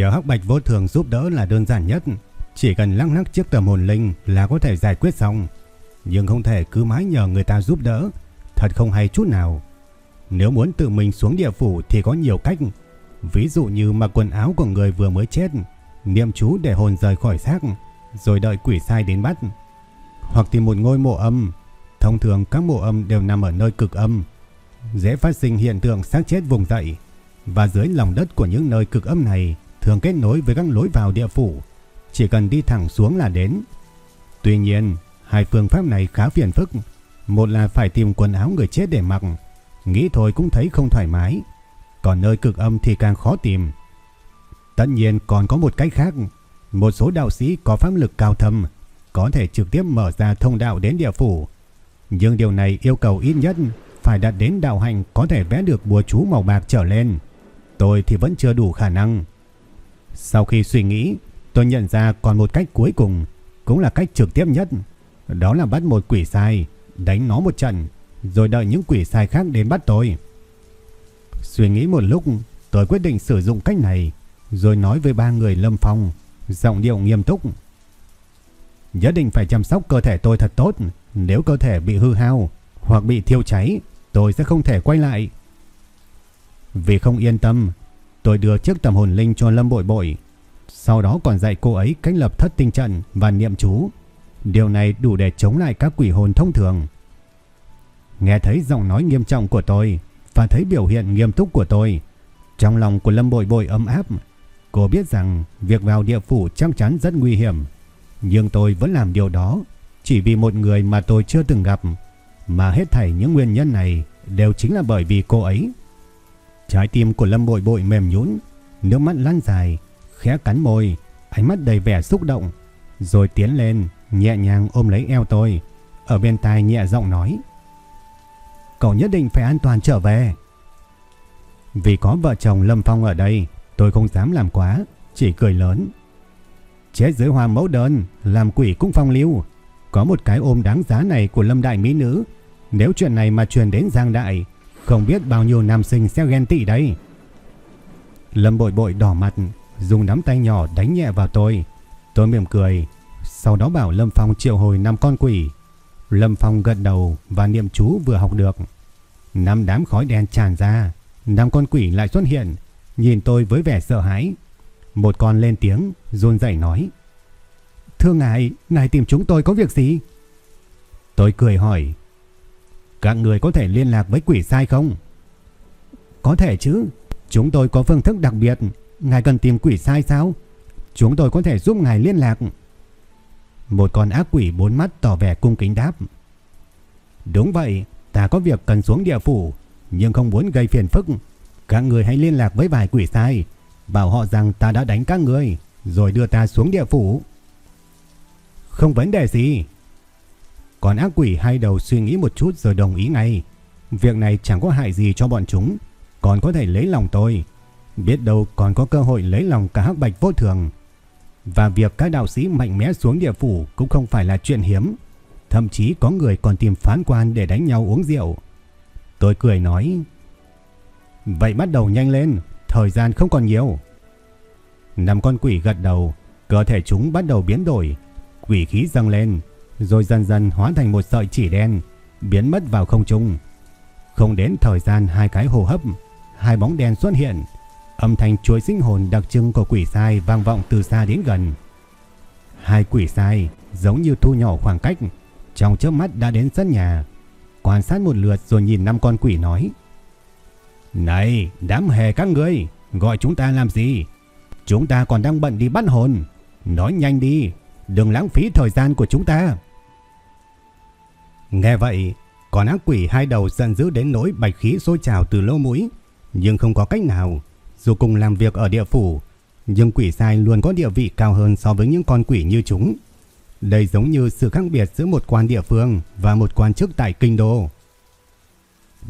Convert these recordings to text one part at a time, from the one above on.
Nhờ hắc bạch vô thường giúp đỡ là đơn giản nhất. Chỉ cần lắc lắc chiếc tầm hồn linh là có thể giải quyết xong. Nhưng không thể cứ mãi nhờ người ta giúp đỡ. Thật không hay chút nào. Nếu muốn tự mình xuống địa phủ thì có nhiều cách. Ví dụ như mặc quần áo của người vừa mới chết. Niệm chú để hồn rời khỏi xác. Rồi đợi quỷ sai đến bắt. Hoặc tìm một ngôi mộ âm. Thông thường các mộ âm đều nằm ở nơi cực âm. Dễ phát sinh hiện tượng xác chết vùng dậy. Và dưới lòng đất của những nơi cực âm này thường kết nối với các lối vào địa phủ, chỉ cần đi thẳng xuống là đến. Tuy nhiên, hai phương pháp này khá phiền phức, một là phải tìm quần áo người chết để mặc, nghĩ thôi cũng thấy không thoải mái, còn nơi cực âm thì càng khó tìm. Tất nhiên còn có một cách khác, một số đạo sĩ có pháp lực cao thâm có thể trực tiếp mở ra thông đạo đến địa phủ, nhưng điều này yêu cầu ít nhất phải đạt đến đạo hành có thể vẽ được bùa chú màu bạc trở lên. Tôi thì vẫn chưa đủ khả năng. Sau khi suy nghĩ, tôi nhận ra còn một cách cuối cùng, cũng là cách trực tiếp nhất. Đó là bắt một quỷ sai, đánh nó một trận, rồi đợi những quỷ sai khác đến bắt tôi. Suy nghĩ một lúc, tôi quyết định sử dụng cách này, rồi nói với ba người lâm phong, giọng điệu nghiêm túc. Nhất định phải chăm sóc cơ thể tôi thật tốt, nếu cơ thể bị hư hao hoặc bị thiêu cháy, tôi sẽ không thể quay lại. Vì không yên tâm, Tôi đưa chiếc tầm hồn linh cho Lâm Bội Bội, sau đó còn dạy cô ấy cách lập thất tinh trận và niệm chú. Điều này đủ để chống lại các quỷ hồn thông thường. Nghe thấy giọng nói nghiêm trọng của tôi và thấy biểu hiện nghiêm túc của tôi, trong lòng của Lâm Bội Bội ấm áp. Cô biết rằng việc vào địa phủ chắc chắn rất nguy hiểm, nhưng tôi vẫn làm điều đó chỉ vì một người mà tôi chưa từng gặp, mà hết thảy những nguyên nhân này đều chính là bởi vì cô ấy. Trái tim của Lâm Bội Bội mềm nhũn, nước mắt lăn dài, khẽ cắn môi, ánh mắt đầy vẻ xúc động, rồi tiến lên, nhẹ nhàng ôm lấy eo tôi, ở bên tai nhẹ giọng nói: "Cậu nhất định phải an toàn trở về." Vì có vợ chồng Lâm Phong ở đây, tôi không dám làm quá, chỉ cười lớn. Chết dưới hoa mẫu đơn, làm quỷ cũng phong lưu, có một cái ôm đáng giá này của Lâm đại mỹ nữ, nếu chuyện này mà truyền đến Giang đại, không biết bao nhiêu nam sinh sẽ ghen tị đấy. Lâm bội bội đỏ mặt, dùng nắm tay nhỏ đánh nhẹ vào tôi. Tôi mỉm cười, sau đó bảo Lâm Phong triệu hồi năm con quỷ. Lâm Phong gật đầu và niệm chú vừa học được. Năm đám khói đen tràn ra, năm con quỷ lại xuất hiện, nhìn tôi với vẻ sợ hãi. Một con lên tiếng, run rẩy nói: "Thưa ngài, ngài tìm chúng tôi có việc gì?" Tôi cười hỏi: các người có thể liên lạc với quỷ sai không? Có thể chứ. Chúng tôi có phương thức đặc biệt. Ngài cần tìm quỷ sai sao? Chúng tôi có thể giúp ngài liên lạc. Một con ác quỷ bốn mắt tỏ vẻ cung kính đáp. Đúng vậy, ta có việc cần xuống địa phủ, nhưng không muốn gây phiền phức. Các người hãy liên lạc với vài quỷ sai, bảo họ rằng ta đã đánh các người, rồi đưa ta xuống địa phủ. Không vấn đề gì, còn ác quỷ hai đầu suy nghĩ một chút rồi đồng ý ngay. Việc này chẳng có hại gì cho bọn chúng, còn có thể lấy lòng tôi. Biết đâu còn có cơ hội lấy lòng cả hắc bạch vô thường. Và việc các đạo sĩ mạnh mẽ xuống địa phủ cũng không phải là chuyện hiếm. Thậm chí có người còn tìm phán quan để đánh nhau uống rượu. Tôi cười nói. Vậy bắt đầu nhanh lên, thời gian không còn nhiều. Năm con quỷ gật đầu, cơ thể chúng bắt đầu biến đổi. Quỷ khí dâng lên, rồi dần dần hóa thành một sợi chỉ đen, biến mất vào không trung. Không đến thời gian hai cái hô hấp, hai bóng đen xuất hiện, âm thanh chuối sinh hồn đặc trưng của quỷ sai vang vọng từ xa đến gần. Hai quỷ sai giống như thu nhỏ khoảng cách, trong chớp mắt đã đến sân nhà. quan sát một lượt rồi nhìn năm con quỷ nói. Này, đám hề các ngươi, gọi chúng ta làm gì? Chúng ta còn đang bận đi bắt hồn. Nói nhanh đi, đừng lãng phí thời gian của chúng ta. Nghe vậy, con ác quỷ hai đầu giận dữ đến nỗi bạch khí sôi trào từ lỗ mũi, nhưng không có cách nào. Dù cùng làm việc ở địa phủ, nhưng quỷ sai luôn có địa vị cao hơn so với những con quỷ như chúng. Đây giống như sự khác biệt giữa một quan địa phương và một quan chức tại kinh đô.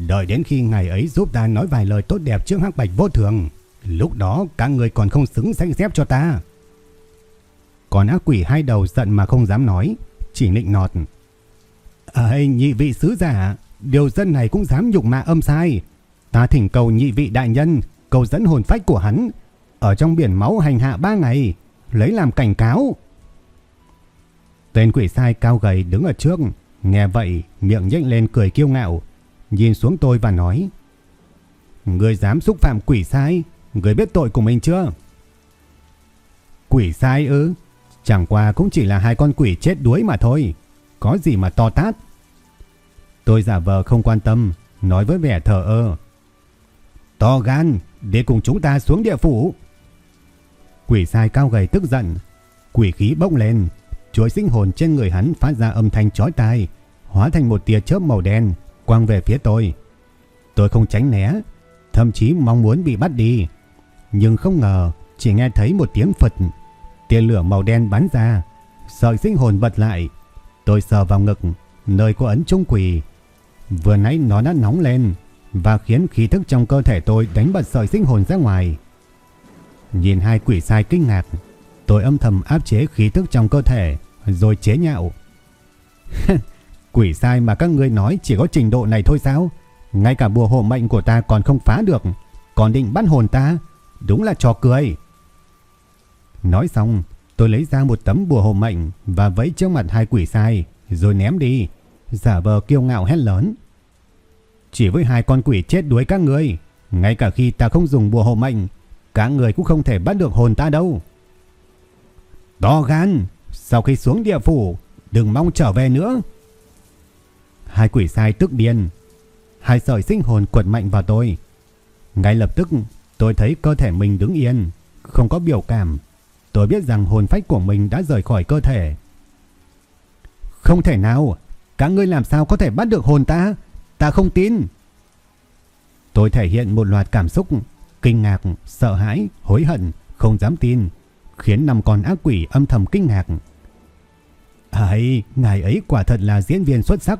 Đợi đến khi ngày ấy giúp ta nói vài lời tốt đẹp trước hắc bạch vô thường, lúc đó các người còn không xứng danh xếp cho ta. Còn ác quỷ hai đầu giận mà không dám nói, chỉ nịnh nọt. À, Ây, nhị vị sứ giả, điều dân này cũng dám nhục mạ âm sai. Ta thỉnh cầu nhị vị đại nhân, cầu dẫn hồn phách của hắn, ở trong biển máu hành hạ ba ngày, lấy làm cảnh cáo. Tên quỷ sai cao gầy đứng ở trước, nghe vậy miệng nhếch lên cười kiêu ngạo, nhìn xuống tôi và nói: người dám xúc phạm quỷ sai, người biết tội của mình chưa?" Quỷ sai ư? Chẳng qua cũng chỉ là hai con quỷ chết đuối mà thôi, có gì mà to tát. Tôi giả vờ không quan tâm, nói với vẻ thờ ơ. To gan, để cùng chúng ta xuống địa phủ. Quỷ sai cao gầy tức giận, quỷ khí bốc lên, chuỗi sinh hồn trên người hắn phát ra âm thanh chói tai, hóa thành một tia chớp màu đen quang về phía tôi. Tôi không tránh né, thậm chí mong muốn bị bắt đi, nhưng không ngờ chỉ nghe thấy một tiếng phật, tia lửa màu đen bắn ra, sợi sinh hồn bật lại. Tôi sờ vào ngực, nơi có ấn trung quỷ. Vừa nãy nó đã nóng lên và khiến khí thức trong cơ thể tôi đánh bật sợi sinh hồn ra ngoài. Nhìn hai quỷ sai kinh ngạc, tôi âm thầm áp chế khí tức trong cơ thể, rồi chế nhạo. quỷ sai mà các ngươi nói chỉ có trình độ này thôi sao? Ngay cả bùa hộ mệnh của ta còn không phá được, còn định bắt hồn ta, đúng là trò cười. Nói xong, tôi lấy ra một tấm bùa hộ mệnh và vẫy trước mặt hai quỷ sai, rồi ném đi, giả vờ kiêu ngạo hét lớn. Chỉ với hai con quỷ chết đuối các người ngay cả khi ta không dùng bùa hộ mệnh, các người cũng không thể bắt được hồn ta đâu. To gan, sau khi xuống địa phủ, đừng mong trở về nữa. Hai quỷ sai tức điên, hai sợi sinh hồn quật mạnh vào tôi. Ngay lập tức, tôi thấy cơ thể mình đứng yên, không có biểu cảm. Tôi biết rằng hồn phách của mình đã rời khỏi cơ thể. Không thể nào, các ngươi làm sao có thể bắt được hồn ta? Ta không tin. Tôi thể hiện một loạt cảm xúc kinh ngạc, sợ hãi, hối hận, không dám tin, khiến năm con ác quỷ âm thầm kinh ngạc. Ấy, ngài ấy quả thật là diễn viên xuất sắc,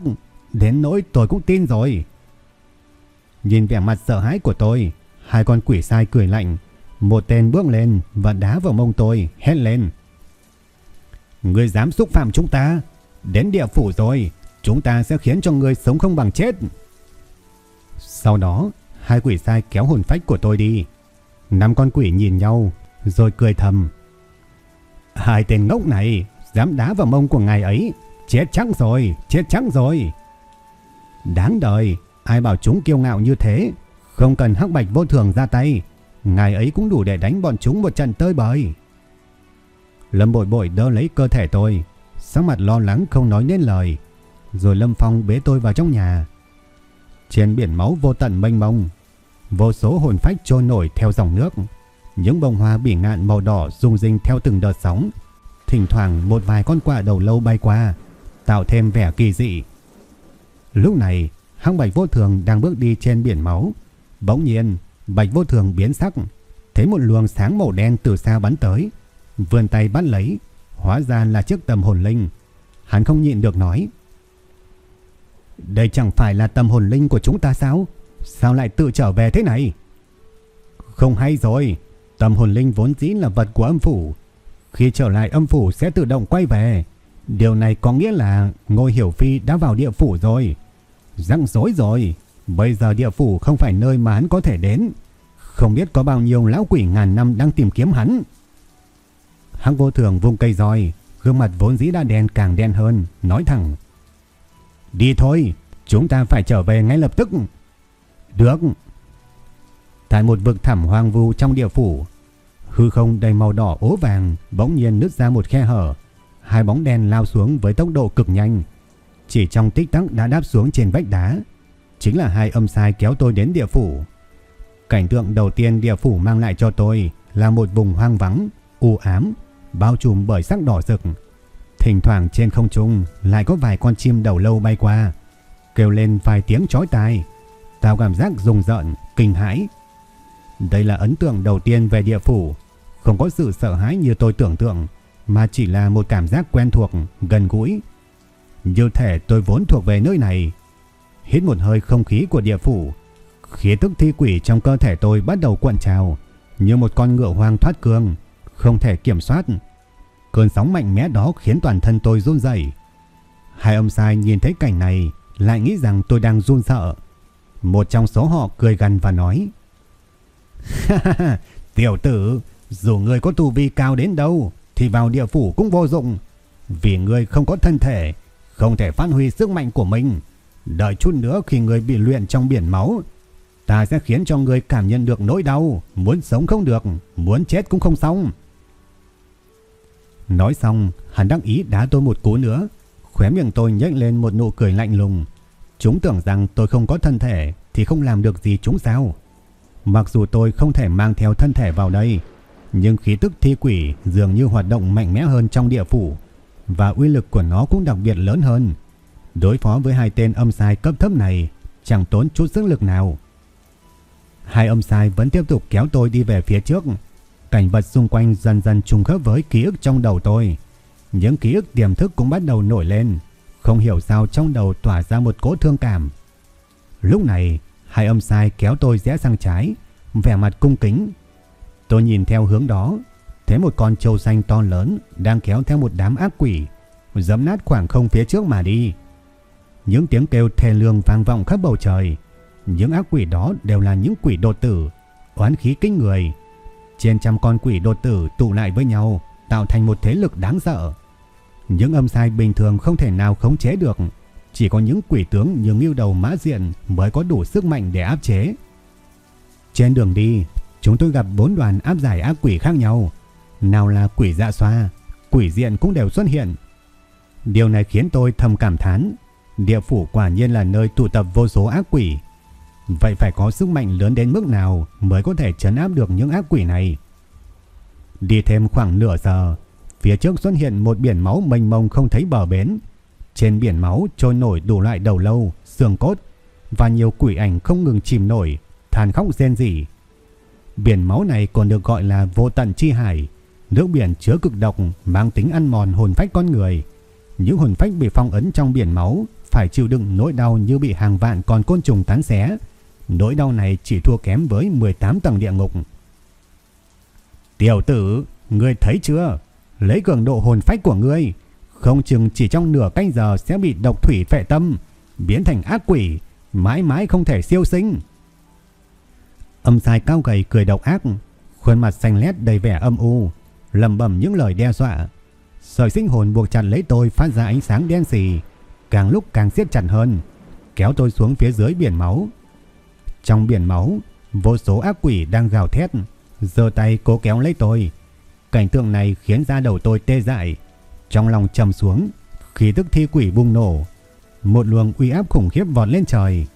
đến nỗi tôi cũng tin rồi. Nhìn vẻ mặt sợ hãi của tôi, hai con quỷ sai cười lạnh, một tên bước lên và đá vào mông tôi, hét lên. Ngươi dám xúc phạm chúng ta, đến địa phủ rồi, chúng ta sẽ khiến cho ngươi sống không bằng chết. Sau đó, Hai quỷ sai kéo hồn phách của tôi đi. Năm con quỷ nhìn nhau, rồi cười thầm. Hai tên ngốc này, dám đá vào mông của ngài ấy. Chết chắc rồi, chết chắc rồi. Đáng đời, ai bảo chúng kiêu ngạo như thế. Không cần hắc bạch vô thường ra tay. Ngài ấy cũng đủ để đánh bọn chúng một trận tơi bời. Lâm bội bội đỡ lấy cơ thể tôi. Sắc mặt lo lắng không nói nên lời. Rồi Lâm Phong bế tôi vào trong nhà. Trên biển máu vô tận mênh mông, vô số hồn phách trôi nổi theo dòng nước. Những bông hoa bỉ ngạn màu đỏ rung rinh theo từng đợt sóng. Thỉnh thoảng một vài con quạ đầu lâu bay qua, tạo thêm vẻ kỳ dị. Lúc này, hăng bạch vô thường đang bước đi trên biển máu. Bỗng nhiên, bạch vô thường biến sắc, thấy một luồng sáng màu đen từ xa bắn tới. Vươn tay bắt lấy, hóa ra là chiếc tầm hồn linh. Hắn không nhịn được nói. Đây chẳng phải là tâm hồn linh của chúng ta sao? Sao lại tự trở về thế này? Không hay rồi. Tâm hồn linh vốn dĩ là vật của âm phủ. Khi trở lại âm phủ sẽ tự động quay về. Điều này có nghĩa là Ngôi Hiểu Phi đã vào địa phủ rồi. Răng rối rồi. Bây giờ địa phủ không phải nơi mà hắn có thể đến. Không biết có bao nhiêu lão quỷ ngàn năm đang tìm kiếm hắn. Hắc vô thường vung cây roi. Gương mặt vốn dĩ đã đen càng đen hơn. Nói thẳng. Đi thôi, chúng ta phải trở về ngay lập tức. Được. Tại một vực thẳm hoang vu trong địa phủ, hư không đầy màu đỏ ố vàng bỗng nhiên nứt ra một khe hở. Hai bóng đen lao xuống với tốc độ cực nhanh. chỉ trong tích tắc đã đáp xuống trên vách đá. Chính là hai âm sai kéo tôi đến địa phủ. Cảnh tượng đầu tiên địa phủ mang lại cho tôi là một vùng hoang vắng, u ám, bao trùm bởi sắc đỏ rực. Thỉnh thoảng trên không trung lại có vài con chim đầu lâu bay qua, kêu lên vài tiếng chói tai, tạo cảm giác rùng rợn, kinh hãi. Đây là ấn tượng đầu tiên về địa phủ, không có sự sợ hãi như tôi tưởng tượng, mà chỉ là một cảm giác quen thuộc, gần gũi. Như thể tôi vốn thuộc về nơi này. Hít một hơi không khí của địa phủ, khí tức thi quỷ trong cơ thể tôi bắt đầu cuộn trào, như một con ngựa hoang thoát cương, không thể kiểm soát. Cơn sóng mạnh mẽ đó khiến toàn thân tôi run rẩy. Hai ông sai nhìn thấy cảnh này lại nghĩ rằng tôi đang run sợ. Một trong số họ cười gần và nói: "Tiểu tử, dù ngươi có tu vi cao đến đâu thì vào địa phủ cũng vô dụng, vì ngươi không có thân thể, không thể phát huy sức mạnh của mình. Đợi chút nữa khi ngươi bị luyện trong biển máu, ta sẽ khiến cho người cảm nhận được nỗi đau, muốn sống không được, muốn chết cũng không xong." Nói xong, hắn đăng ý đá tôi một cú nữa. Khóe miệng tôi nhếch lên một nụ cười lạnh lùng. Chúng tưởng rằng tôi không có thân thể thì không làm được gì chúng sao. Mặc dù tôi không thể mang theo thân thể vào đây, nhưng khí tức thi quỷ dường như hoạt động mạnh mẽ hơn trong địa phủ và uy lực của nó cũng đặc biệt lớn hơn. Đối phó với hai tên âm sai cấp thấp này chẳng tốn chút sức lực nào. Hai ông sai vẫn tiếp tục kéo tôi đi về phía trước. Cảnh vật xung quanh dần dần trùng khớp với ký ức trong đầu tôi. Những ký ức tiềm thức cũng bắt đầu nổi lên. Không hiểu sao trong đầu tỏa ra một cỗ thương cảm. Lúc này, hai ông sai kéo tôi rẽ sang trái, vẻ mặt cung kính. Tôi nhìn theo hướng đó, thấy một con trâu xanh to lớn đang kéo theo một đám ác quỷ, dẫm nát khoảng không phía trước mà đi. Những tiếng kêu thề lương vang vọng khắp bầu trời. Những ác quỷ đó đều là những quỷ đột tử, oán khí kinh người. Trên trăm con quỷ đột tử tụ lại với nhau, tạo thành một thế lực đáng sợ. Những âm sai bình thường không thể nào khống chế được, chỉ có những quỷ tướng như Ngưu Đầu Mã Diện mới có đủ sức mạnh để áp chế. Trên đường đi, chúng tôi gặp bốn đoàn áp giải ác quỷ khác nhau, nào là quỷ dạ xoa, quỷ diện cũng đều xuất hiện. Điều này khiến tôi thầm cảm thán, địa phủ quả nhiên là nơi tụ tập vô số ác quỷ. Vậy phải có sức mạnh lớn đến mức nào mới có thể trấn áp được những ác quỷ này? Đi thêm khoảng nửa giờ, phía trước xuất hiện một biển máu mênh mông không thấy bờ bến. Trên biển máu trôi nổi đủ loại đầu lâu, xương cốt và nhiều quỷ ảnh không ngừng chìm nổi, than khóc rên rỉ. Biển máu này còn được gọi là vô tận chi hải, nước biển chứa cực độc mang tính ăn mòn hồn phách con người. Những hồn phách bị phong ấn trong biển máu phải chịu đựng nỗi đau như bị hàng vạn con côn trùng tán xé. Nỗi đau này chỉ thua kém với 18 tầng địa ngục. Tiểu tử, ngươi thấy chưa? Lấy cường độ hồn phách của ngươi, không chừng chỉ trong nửa canh giờ sẽ bị độc thủy phệ tâm, biến thành ác quỷ, mãi mãi không thể siêu sinh. Âm sai cao gầy cười độc ác, khuôn mặt xanh lét đầy vẻ âm u, lầm bầm những lời đe dọa. Sợi sinh hồn buộc chặt lấy tôi phát ra ánh sáng đen xì, càng lúc càng siết chặt hơn, kéo tôi xuống phía dưới biển máu. Trong biển máu, vô số ác quỷ đang gào thét, giơ tay cố kéo lấy tôi. Cảnh tượng này khiến da đầu tôi tê dại, trong lòng trầm xuống, khí tức thi quỷ bùng nổ, một luồng uy áp khủng khiếp vọt lên trời.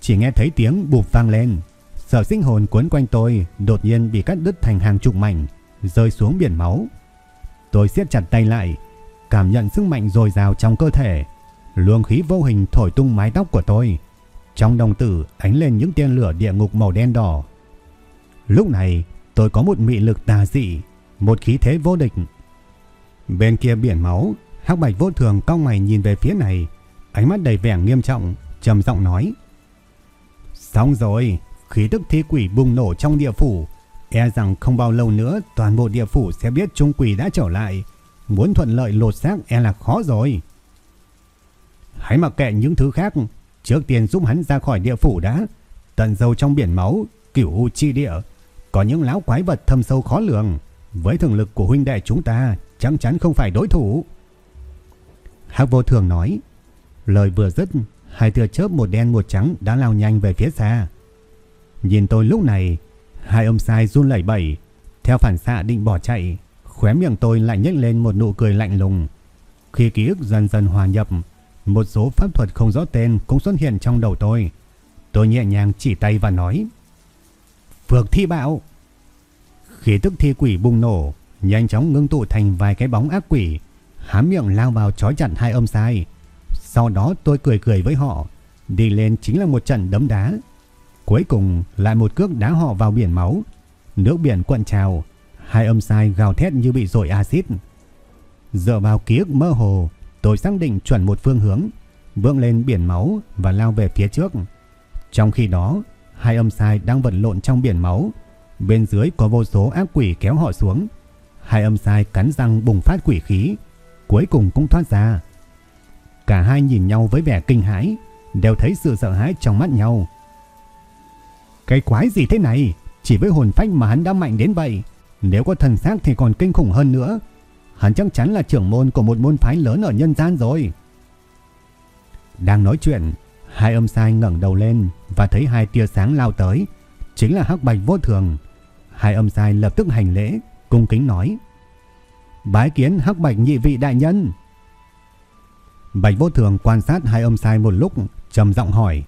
Chỉ nghe thấy tiếng bụp vang lên, sở sinh hồn cuốn quanh tôi đột nhiên bị cắt đứt thành hàng chục mảnh, rơi xuống biển máu. Tôi siết chặt tay lại, cảm nhận sức mạnh dồi dào trong cơ thể, luồng khí vô hình thổi tung mái tóc của tôi. Trong đồng tử ánh lên những tia lửa địa ngục màu đen đỏ. Lúc này, tôi có một mị lực tà dị, một khí thế vô địch. Bên kia biển máu, Hắc Bạch vô thường cong mày nhìn về phía này, ánh mắt đầy vẻ nghiêm trọng, trầm giọng nói: "Xong rồi, khí tức thi quỷ bùng nổ trong địa phủ, e rằng không bao lâu nữa toàn bộ địa phủ sẽ biết trung quỷ đã trở lại, muốn thuận lợi lột xác e là khó rồi." Hãy mặc kệ những thứ khác, trước tiên giúp hắn ra khỏi địa phủ đã. Tận sâu trong biển máu, cửu u chi địa, có những lão quái vật thâm sâu khó lường, với thường lực của huynh đệ chúng ta chắc chắn không phải đối thủ. Hắc vô thường nói. Lời vừa dứt, hai tia chớp một đen một trắng đã lao nhanh về phía xa. Nhìn tôi lúc này, hai ông sai run lẩy bẩy, theo phản xạ định bỏ chạy, khóe miệng tôi lại nhếch lên một nụ cười lạnh lùng. Khi ký ức dần dần hòa nhập, một số pháp thuật không rõ tên cũng xuất hiện trong đầu tôi. Tôi nhẹ nhàng chỉ tay và nói. Phược thi bạo. Khí tức thi quỷ bùng nổ, nhanh chóng ngưng tụ thành vài cái bóng ác quỷ, há miệng lao vào chói chặn hai âm sai. Sau đó tôi cười cười với họ, đi lên chính là một trận đấm đá. Cuối cùng lại một cước đá họ vào biển máu, nước biển cuộn trào, hai âm sai gào thét như bị dội axit. Dựa vào ký ức mơ hồ, tôi xác định chuẩn một phương hướng, vươn lên biển máu và lao về phía trước. Trong khi đó, hai âm sai đang vật lộn trong biển máu, bên dưới có vô số ác quỷ kéo họ xuống. Hai âm sai cắn răng bùng phát quỷ khí, cuối cùng cũng thoát ra. Cả hai nhìn nhau với vẻ kinh hãi, đều thấy sự sợ hãi trong mắt nhau. Cái quái gì thế này? Chỉ với hồn phách mà hắn đã mạnh đến vậy, nếu có thần xác thì còn kinh khủng hơn nữa. Hắn chắc chắn là trưởng môn của một môn phái lớn ở nhân gian rồi. Đang nói chuyện, hai âm sai ngẩng đầu lên và thấy hai tia sáng lao tới, chính là hắc bạch vô thường. Hai âm sai lập tức hành lễ, cung kính nói: "Bái kiến hắc bạch nhị vị đại nhân." Bạch vô thường quan sát hai âm sai một lúc, trầm giọng hỏi: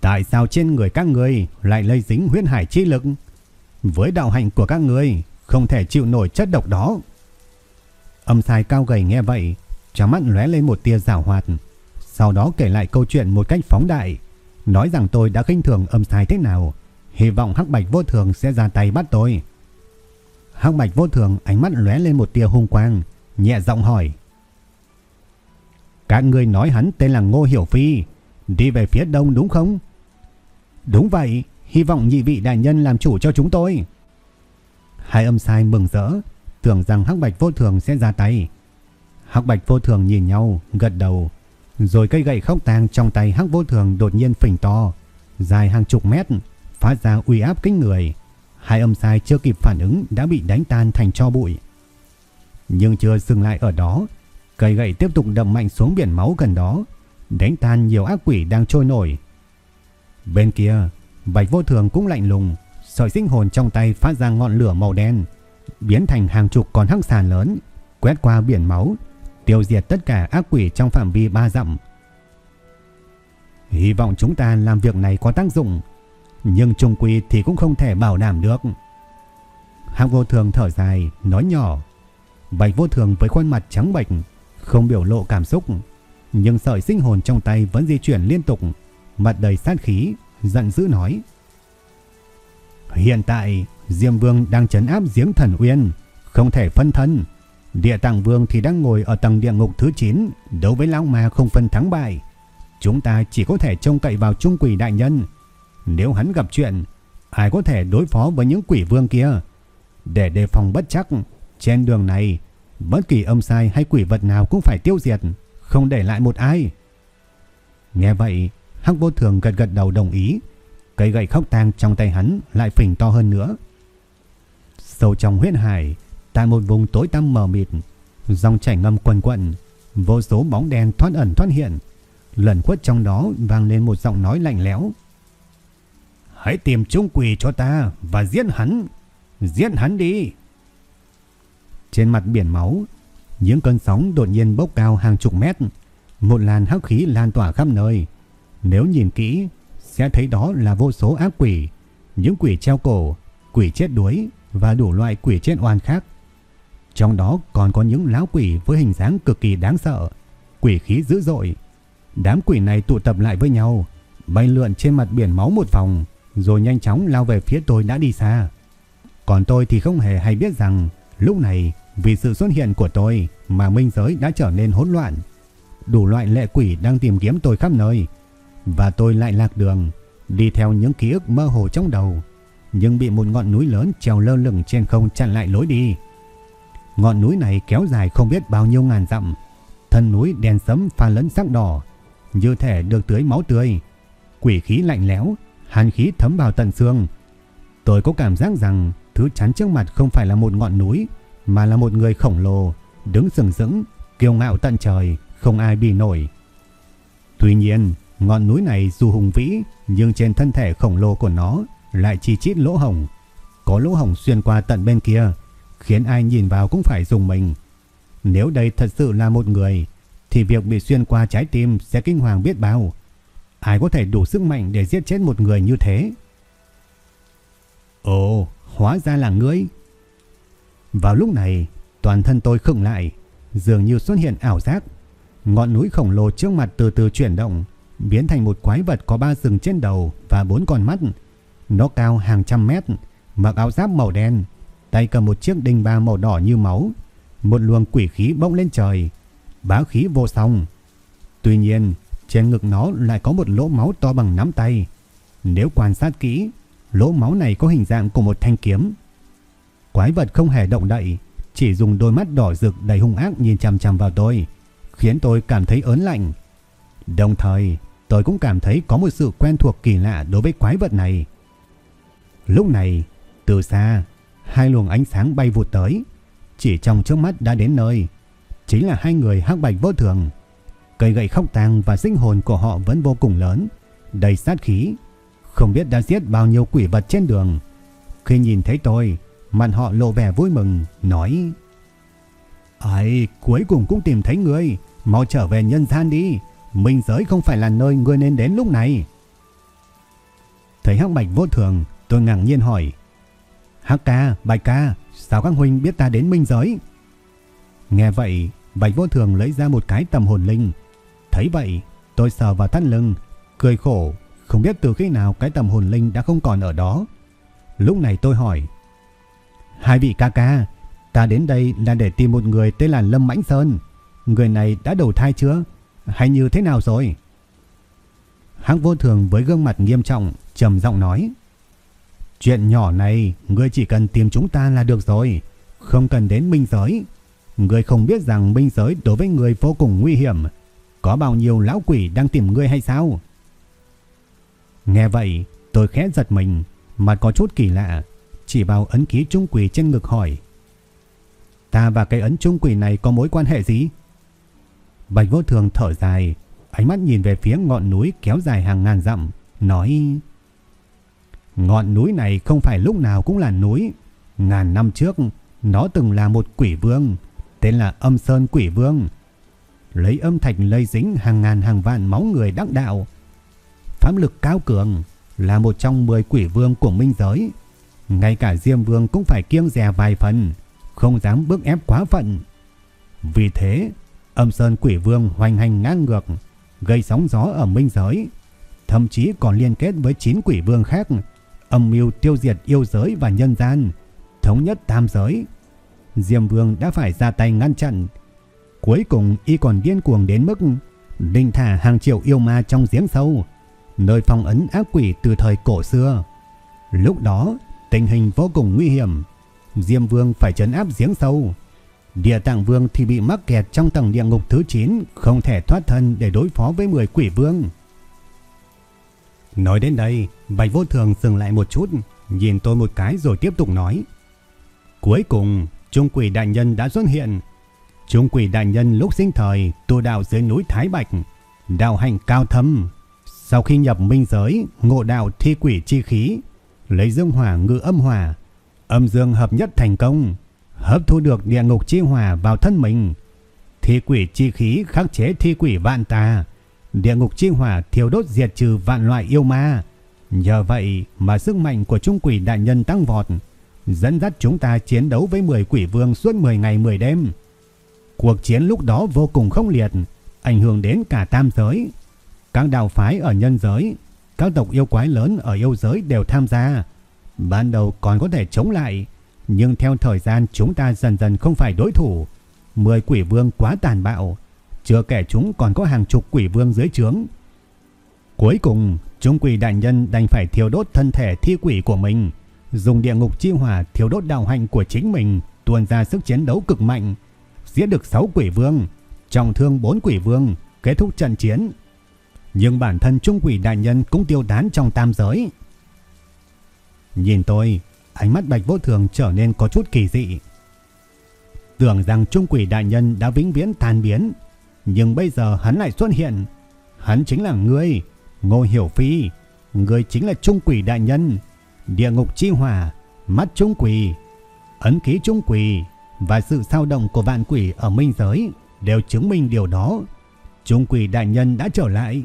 Tại sao trên người các người lại lây dính huyết hải chi lực? Với đạo hạnh của các người không thể chịu nổi chất độc đó. Âm sai cao gầy nghe vậy, trắng mắt lóe lên một tia giảo hoạt, sau đó kể lại câu chuyện một cách phóng đại, nói rằng tôi đã khinh thường âm sai thế nào, hy vọng Hắc Bạch Vô Thường sẽ ra tay bắt tôi. Hắc Bạch Vô Thường ánh mắt lóe lên một tia hung quang, nhẹ giọng hỏi: "Các ngươi nói hắn tên là Ngô Hiểu Phi, đi về phía đông đúng không?" "Đúng vậy, hy vọng nhị vị đại nhân làm chủ cho chúng tôi." Hai âm sai mừng rỡ, tưởng rằng Hắc Bạch Vô Thường sẽ ra tay. Hắc Bạch Vô Thường nhìn nhau, gật đầu, rồi cây gậy khốc tang trong tay Hắc Vô Thường đột nhiên phình to, dài hàng chục mét, phát ra uy áp kinh người. Hai âm sai chưa kịp phản ứng đã bị đánh tan thành tro bụi. Nhưng chưa dừng lại ở đó, cây gậy tiếp tục đậm mạnh xuống biển máu gần đó, đánh tan nhiều ác quỷ đang trôi nổi. Bên kia, Bạch Vô Thường cũng lạnh lùng, sợi sinh hồn trong tay phát ra ngọn lửa màu đen, biến thành hàng chục con hắc xà lớn, quét qua biển máu, tiêu diệt tất cả ác quỷ trong phạm vi ba dặm. Hy vọng chúng ta làm việc này có tác dụng, nhưng trung quy thì cũng không thể bảo đảm được. Hắc vô thường thở dài, nói nhỏ. Bạch vô thường với khuôn mặt trắng bệch, không biểu lộ cảm xúc, nhưng sợi sinh hồn trong tay vẫn di chuyển liên tục, mặt đầy sát khí, giận dữ nói. Hiện tại, Diêm Vương đang trấn áp giếng thần Uyên, không thể phân thân. Địa Tạng Vương thì đang ngồi ở tầng địa ngục thứ 9, đấu với lão ma không phân thắng bại. Chúng ta chỉ có thể trông cậy vào trung quỷ đại nhân. Nếu hắn gặp chuyện, ai có thể đối phó với những quỷ vương kia? Để đề phòng bất chắc, trên đường này, bất kỳ âm sai hay quỷ vật nào cũng phải tiêu diệt, không để lại một ai. Nghe vậy, Hắc Vô Thường gật gật đầu đồng ý. Cây gậy khóc tang trong tay hắn lại phình to hơn nữa. Sâu trong huyết hải, tại một vùng tối tăm mờ mịt, dòng chảy ngầm quần quận, vô số bóng đen thoát ẩn thoát hiện. Lần khuất trong đó vang lên một giọng nói lạnh lẽo. Hãy tìm trung quỷ cho ta và giết hắn. Giết hắn đi. Trên mặt biển máu, những cơn sóng đột nhiên bốc cao hàng chục mét. Một làn hắc khí lan tỏa khắp nơi. Nếu nhìn kỹ, sẽ thấy đó là vô số ác quỷ. Những quỷ treo cổ, quỷ chết đuối và đủ loại quỷ chết oan khác. Trong đó còn có những lão quỷ với hình dáng cực kỳ đáng sợ, quỷ khí dữ dội. Đám quỷ này tụ tập lại với nhau, bay lượn trên mặt biển máu một vòng, rồi nhanh chóng lao về phía tôi đã đi xa. Còn tôi thì không hề hay biết rằng lúc này vì sự xuất hiện của tôi mà minh giới đã trở nên hỗn loạn. Đủ loại lệ quỷ đang tìm kiếm tôi khắp nơi và tôi lại lạc đường, đi theo những ký ức mơ hồ trong đầu, nhưng bị một ngọn núi lớn treo lơ lửng trên không chặn lại lối đi. Ngọn núi này kéo dài không biết bao nhiêu ngàn dặm, thân núi đen sẫm pha lẫn sắc đỏ, như thể được tưới máu tươi, quỷ khí lạnh lẽo, hàn khí thấm vào tận xương. Tôi có cảm giác rằng thứ chắn trước mặt không phải là một ngọn núi, mà là một người khổng lồ, đứng sừng sững, kiêu ngạo tận trời, không ai bì nổi. Tuy nhiên, ngọn núi này dù hùng vĩ, nhưng trên thân thể khổng lồ của nó lại chi chít lỗ hồng. Có lỗ hồng xuyên qua tận bên kia, khiến ai nhìn vào cũng phải dùng mình. Nếu đây thật sự là một người, thì việc bị xuyên qua trái tim sẽ kinh hoàng biết bao. Ai có thể đủ sức mạnh để giết chết một người như thế? Ồ, hóa ra là ngươi. Vào lúc này, toàn thân tôi khựng lại, dường như xuất hiện ảo giác. Ngọn núi khổng lồ trước mặt từ từ chuyển động, biến thành một quái vật có ba sừng trên đầu và bốn con mắt. Nó cao hàng trăm mét, mặc áo giáp màu đen, tay cầm một chiếc đinh ba màu đỏ như máu. Một luồng quỷ khí bỗng lên trời, bá khí vô song. Tuy nhiên, trên ngực nó lại có một lỗ máu to bằng nắm tay. Nếu quan sát kỹ, lỗ máu này có hình dạng của một thanh kiếm. Quái vật không hề động đậy, chỉ dùng đôi mắt đỏ rực đầy hung ác nhìn chằm chằm vào tôi, khiến tôi cảm thấy ớn lạnh. Đồng thời, tôi cũng cảm thấy có một sự quen thuộc kỳ lạ đối với quái vật này. Lúc này, từ xa, hai luồng ánh sáng bay vụt tới, chỉ trong trước mắt đã đến nơi. Chính là hai người hắc bạch vô thường. Cây gậy khóc tang và sinh hồn của họ vẫn vô cùng lớn, đầy sát khí. Không biết đã giết bao nhiêu quỷ vật trên đường. Khi nhìn thấy tôi, mặt họ lộ vẻ vui mừng, nói "ai cuối cùng cũng tìm thấy ngươi, mau trở về nhân gian đi. Minh giới không phải là nơi ngươi nên đến lúc này. Thấy hắc bạch vô thường, tôi ngạc nhiên hỏi Hắc ca, bạch ca, sao các huynh biết ta đến minh giới? Nghe vậy, bạch vô thường lấy ra một cái tầm hồn linh. Thấy vậy, tôi sờ vào thắt lưng, cười khổ, không biết từ khi nào cái tầm hồn linh đã không còn ở đó. Lúc này tôi hỏi Hai vị ca ca, ta đến đây là để tìm một người tên là Lâm Mãnh Sơn. Người này đã đầu thai chưa? Hay như thế nào rồi? Hắn vô thường với gương mặt nghiêm trọng, trầm giọng nói. Chuyện nhỏ này, ngươi chỉ cần tìm chúng ta là được rồi. Không cần đến minh giới. Ngươi không biết rằng minh giới đối với người vô cùng nguy hiểm. Có bao nhiêu lão quỷ đang tìm ngươi hay sao? Nghe vậy, tôi khẽ giật mình, mặt có chút kỳ lạ, chỉ vào ấn ký trung quỷ trên ngực hỏi. Ta và cái ấn trung quỷ này có mối quan hệ gì? Bạch vô thường thở dài, ánh mắt nhìn về phía ngọn núi kéo dài hàng ngàn dặm, nói Ngọn núi này không phải lúc nào cũng là núi. Ngàn năm trước, nó từng là một quỷ vương, tên là âm sơn quỷ vương. Lấy âm thạch lây dính hàng ngàn hàng vạn máu người đắc đạo. Pháp lực cao cường, là một trong 10 quỷ vương của minh giới. Ngay cả Diêm Vương cũng phải kiêng dè vài phần, không dám bước ép quá phận. Vì thế, âm sơn quỷ vương hoành hành ngang ngược, gây sóng gió ở minh giới, thậm chí còn liên kết với 9 quỷ vương khác, âm mưu tiêu diệt yêu giới và nhân gian, thống nhất tam giới. Diêm Vương đã phải ra tay ngăn chặn. Cuối cùng y còn điên cuồng đến mức đinh thả hàng triệu yêu ma trong giếng sâu, nơi phong ấn ác quỷ từ thời cổ xưa. Lúc đó, tình hình vô cùng nguy hiểm. Diêm Vương phải trấn áp giếng sâu. Địa Tạng Vương thì bị mắc kẹt trong tầng địa ngục thứ 9, không thể thoát thân để đối phó với 10 quỷ vương. Nói đến đây, Bạch Vô Thường dừng lại một chút, nhìn tôi một cái rồi tiếp tục nói. Cuối cùng, Trung Quỷ Đại Nhân đã xuất hiện. Trung Quỷ Đại Nhân lúc sinh thời tu đạo dưới núi Thái Bạch, đạo hành cao thâm. Sau khi nhập minh giới, ngộ đạo thi quỷ chi khí, lấy dương hỏa ngự âm hỏa, âm dương hợp nhất thành công, hấp thu được địa ngục chi hỏa vào thân mình. Thi quỷ chi khí khắc chế thi quỷ vạn tà, địa ngục chi hỏa thiêu đốt diệt trừ vạn loại yêu ma. Nhờ vậy mà sức mạnh của trung quỷ đại nhân tăng vọt, dẫn dắt chúng ta chiến đấu với 10 quỷ vương suốt 10 ngày 10 đêm. Cuộc chiến lúc đó vô cùng khốc liệt, ảnh hưởng đến cả tam giới. Các đạo phái ở nhân giới, các tộc yêu quái lớn ở yêu giới đều tham gia. Ban đầu còn có thể chống lại, nhưng theo thời gian chúng ta dần dần không phải đối thủ. 10 quỷ vương quá tàn bạo, chưa kể chúng còn có hàng chục quỷ vương dưới trướng. Cuối cùng, chúng quỷ đại nhân đành phải thiêu đốt thân thể thi quỷ của mình, dùng địa ngục chi hỏa thiêu đốt đạo hành của chính mình, tuôn ra sức chiến đấu cực mạnh, giết được 6 quỷ vương, trọng thương 4 quỷ vương, kết thúc trận chiến. Nhưng bản thân trung quỷ đại nhân cũng tiêu tán trong tam giới. Nhìn tôi, ánh mắt bạch vô thường trở nên có chút kỳ dị. Tưởng rằng trung quỷ đại nhân đã vĩnh viễn tan biến, nhưng bây giờ hắn lại xuất hiện. Hắn chính là ngươi, Ngô Hiểu Phi. Ngươi chính là Trung Quỷ Đại Nhân. Địa ngục chi hỏa, mắt Trung Quỷ, ấn ký Trung Quỷ và sự sao động của vạn quỷ ở minh giới đều chứng minh điều đó. Trung quỷ đại nhân đã trở lại.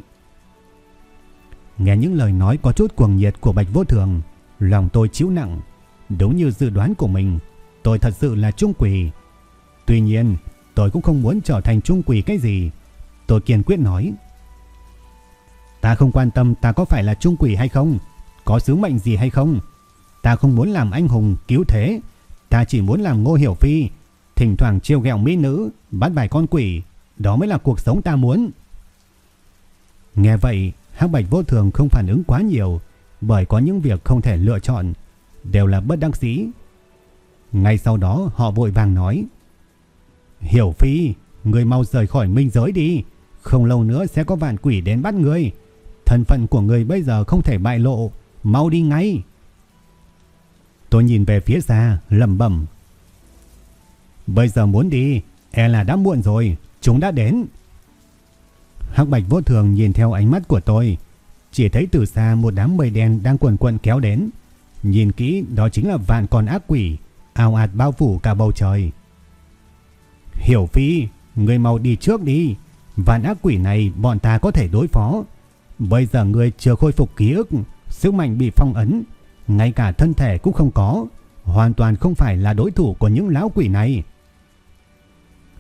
Nghe những lời nói có chút cuồng nhiệt của Bạch Vô Thường, lòng tôi chịu nặng. Đúng như dự đoán của mình, tôi thật sự là trung quỷ. Tuy nhiên, tôi cũng không muốn trở thành trung quỷ cái gì. Tôi kiên quyết nói. Ta không quan tâm ta có phải là trung quỷ hay không, có sứ mệnh gì hay không. Ta không muốn làm anh hùng cứu thế, ta chỉ muốn làm ngô hiểu phi, thỉnh thoảng chiêu ghẹo mỹ nữ, bắt bài con quỷ, đó mới là cuộc sống ta muốn. Nghe vậy, Hắc Bạch vô thường không phản ứng quá nhiều, bởi có những việc không thể lựa chọn, đều là bất đắc sĩ. Ngay sau đó họ vội vàng nói, Hiểu Phi, người mau rời khỏi minh giới đi, không lâu nữa sẽ có vạn quỷ đến bắt người. Thân phận của người bây giờ không thể bại lộ, mau đi ngay. Tôi nhìn về phía xa, lầm bẩm. Bây giờ muốn đi, e là đã muộn rồi, chúng đã đến. Hắc Bạch vô thường nhìn theo ánh mắt của tôi, chỉ thấy từ xa một đám mây đen đang quần quần kéo đến. Nhìn kỹ đó chính là vạn con ác quỷ, ao ạt bao phủ cả bầu trời. Hiểu Phi, người mau đi trước đi, vạn ác quỷ này bọn ta có thể đối phó. Bây giờ người chưa khôi phục ký ức, sức mạnh bị phong ấn, ngay cả thân thể cũng không có, hoàn toàn không phải là đối thủ của những lão quỷ này.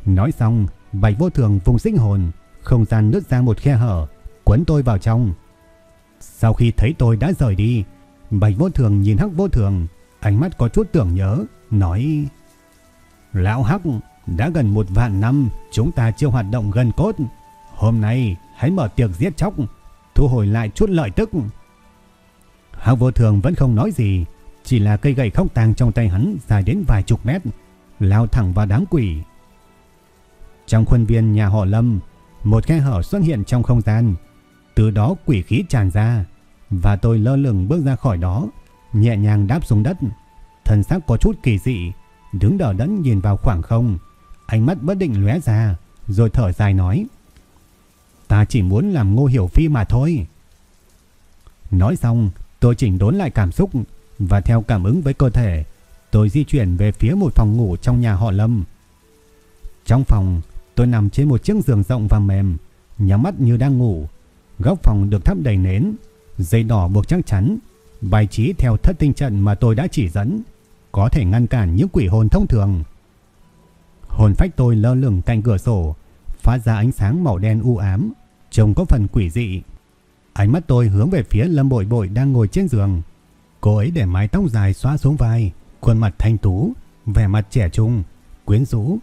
Nói xong, Bạch Vô Thường vùng sinh hồn, không gian nứt ra một khe hở, cuốn tôi vào trong. Sau khi thấy tôi đã rời đi, Bạch Vô Thường nhìn Hắc Vô Thường, ánh mắt có chút tưởng nhớ, nói Lão Hắc, đã gần một vạn năm chúng ta chưa hoạt động gần cốt. Hôm nay hãy mở tiệc giết chóc, thu hồi lại chút lợi tức. Hắc Vô Thường vẫn không nói gì, chỉ là cây gậy khóc tàng trong tay hắn dài đến vài chục mét, lao thẳng vào đám quỷ. Trong khuôn viên nhà họ Lâm, một khe hở xuất hiện trong không gian. Từ đó quỷ khí tràn ra và tôi lơ lửng bước ra khỏi đó, nhẹ nhàng đáp xuống đất. Thần sắc có chút kỳ dị, đứng đờ đẫn nhìn vào khoảng không, ánh mắt bất định lóe ra, rồi thở dài nói: "Ta chỉ muốn làm Ngô Hiểu Phi mà thôi." Nói xong, tôi chỉnh đốn lại cảm xúc và theo cảm ứng với cơ thể, tôi di chuyển về phía một phòng ngủ trong nhà họ Lâm. Trong phòng, Tôi nằm trên một chiếc giường rộng và mềm, nhắm mắt như đang ngủ. Góc phòng được thắp đầy nến, dây đỏ buộc chắc chắn, bài trí theo thất tinh trận mà tôi đã chỉ dẫn, có thể ngăn cản những quỷ hồn thông thường. Hồn phách tôi lơ lửng cạnh cửa sổ, phát ra ánh sáng màu đen u ám, trông có phần quỷ dị. Ánh mắt tôi hướng về phía Lâm Bội Bội đang ngồi trên giường. Cô ấy để mái tóc dài xóa xuống vai, khuôn mặt thanh tú, vẻ mặt trẻ trung, quyến rũ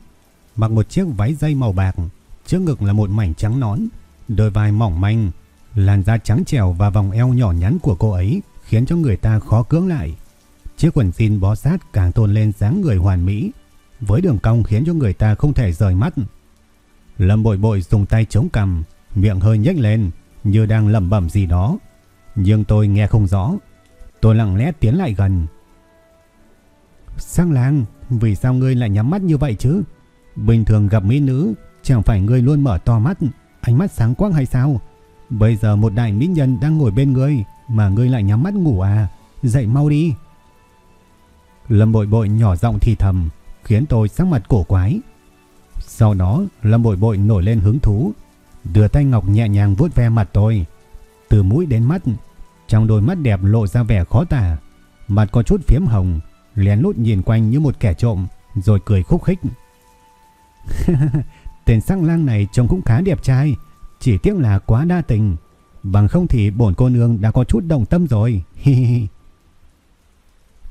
mặc một chiếc váy dây màu bạc, trước ngực là một mảnh trắng nón, đôi vai mỏng manh, làn da trắng trẻo và vòng eo nhỏ nhắn của cô ấy khiến cho người ta khó cưỡng lại. Chiếc quần jean bó sát càng tôn lên dáng người hoàn mỹ, với đường cong khiến cho người ta không thể rời mắt. Lâm Bội Bội dùng tay chống cằm, miệng hơi nhếch lên như đang lẩm bẩm gì đó, nhưng tôi nghe không rõ. Tôi lặng lẽ tiến lại gần. Sang làng vì sao ngươi lại nhắm mắt như vậy chứ? Bình thường gặp mỹ nữ, chẳng phải ngươi luôn mở to mắt, ánh mắt sáng quắc hay sao? Bây giờ một đại mỹ nhân đang ngồi bên ngươi mà ngươi lại nhắm mắt ngủ à? Dậy mau đi. Lâm Bội Bội nhỏ giọng thì thầm, khiến tôi sắc mặt cổ quái. Sau đó, Lâm Bội Bội nổi lên hứng thú, đưa tay ngọc nhẹ nhàng vuốt ve mặt tôi. Từ mũi đến mắt, trong đôi mắt đẹp lộ ra vẻ khó tả, mặt có chút phiếm hồng, lén lút nhìn quanh như một kẻ trộm, rồi cười khúc khích. Tên sang lang này trông cũng khá đẹp trai, chỉ tiếc là quá đa tình. Bằng không thì bổn cô nương đã có chút đồng tâm rồi.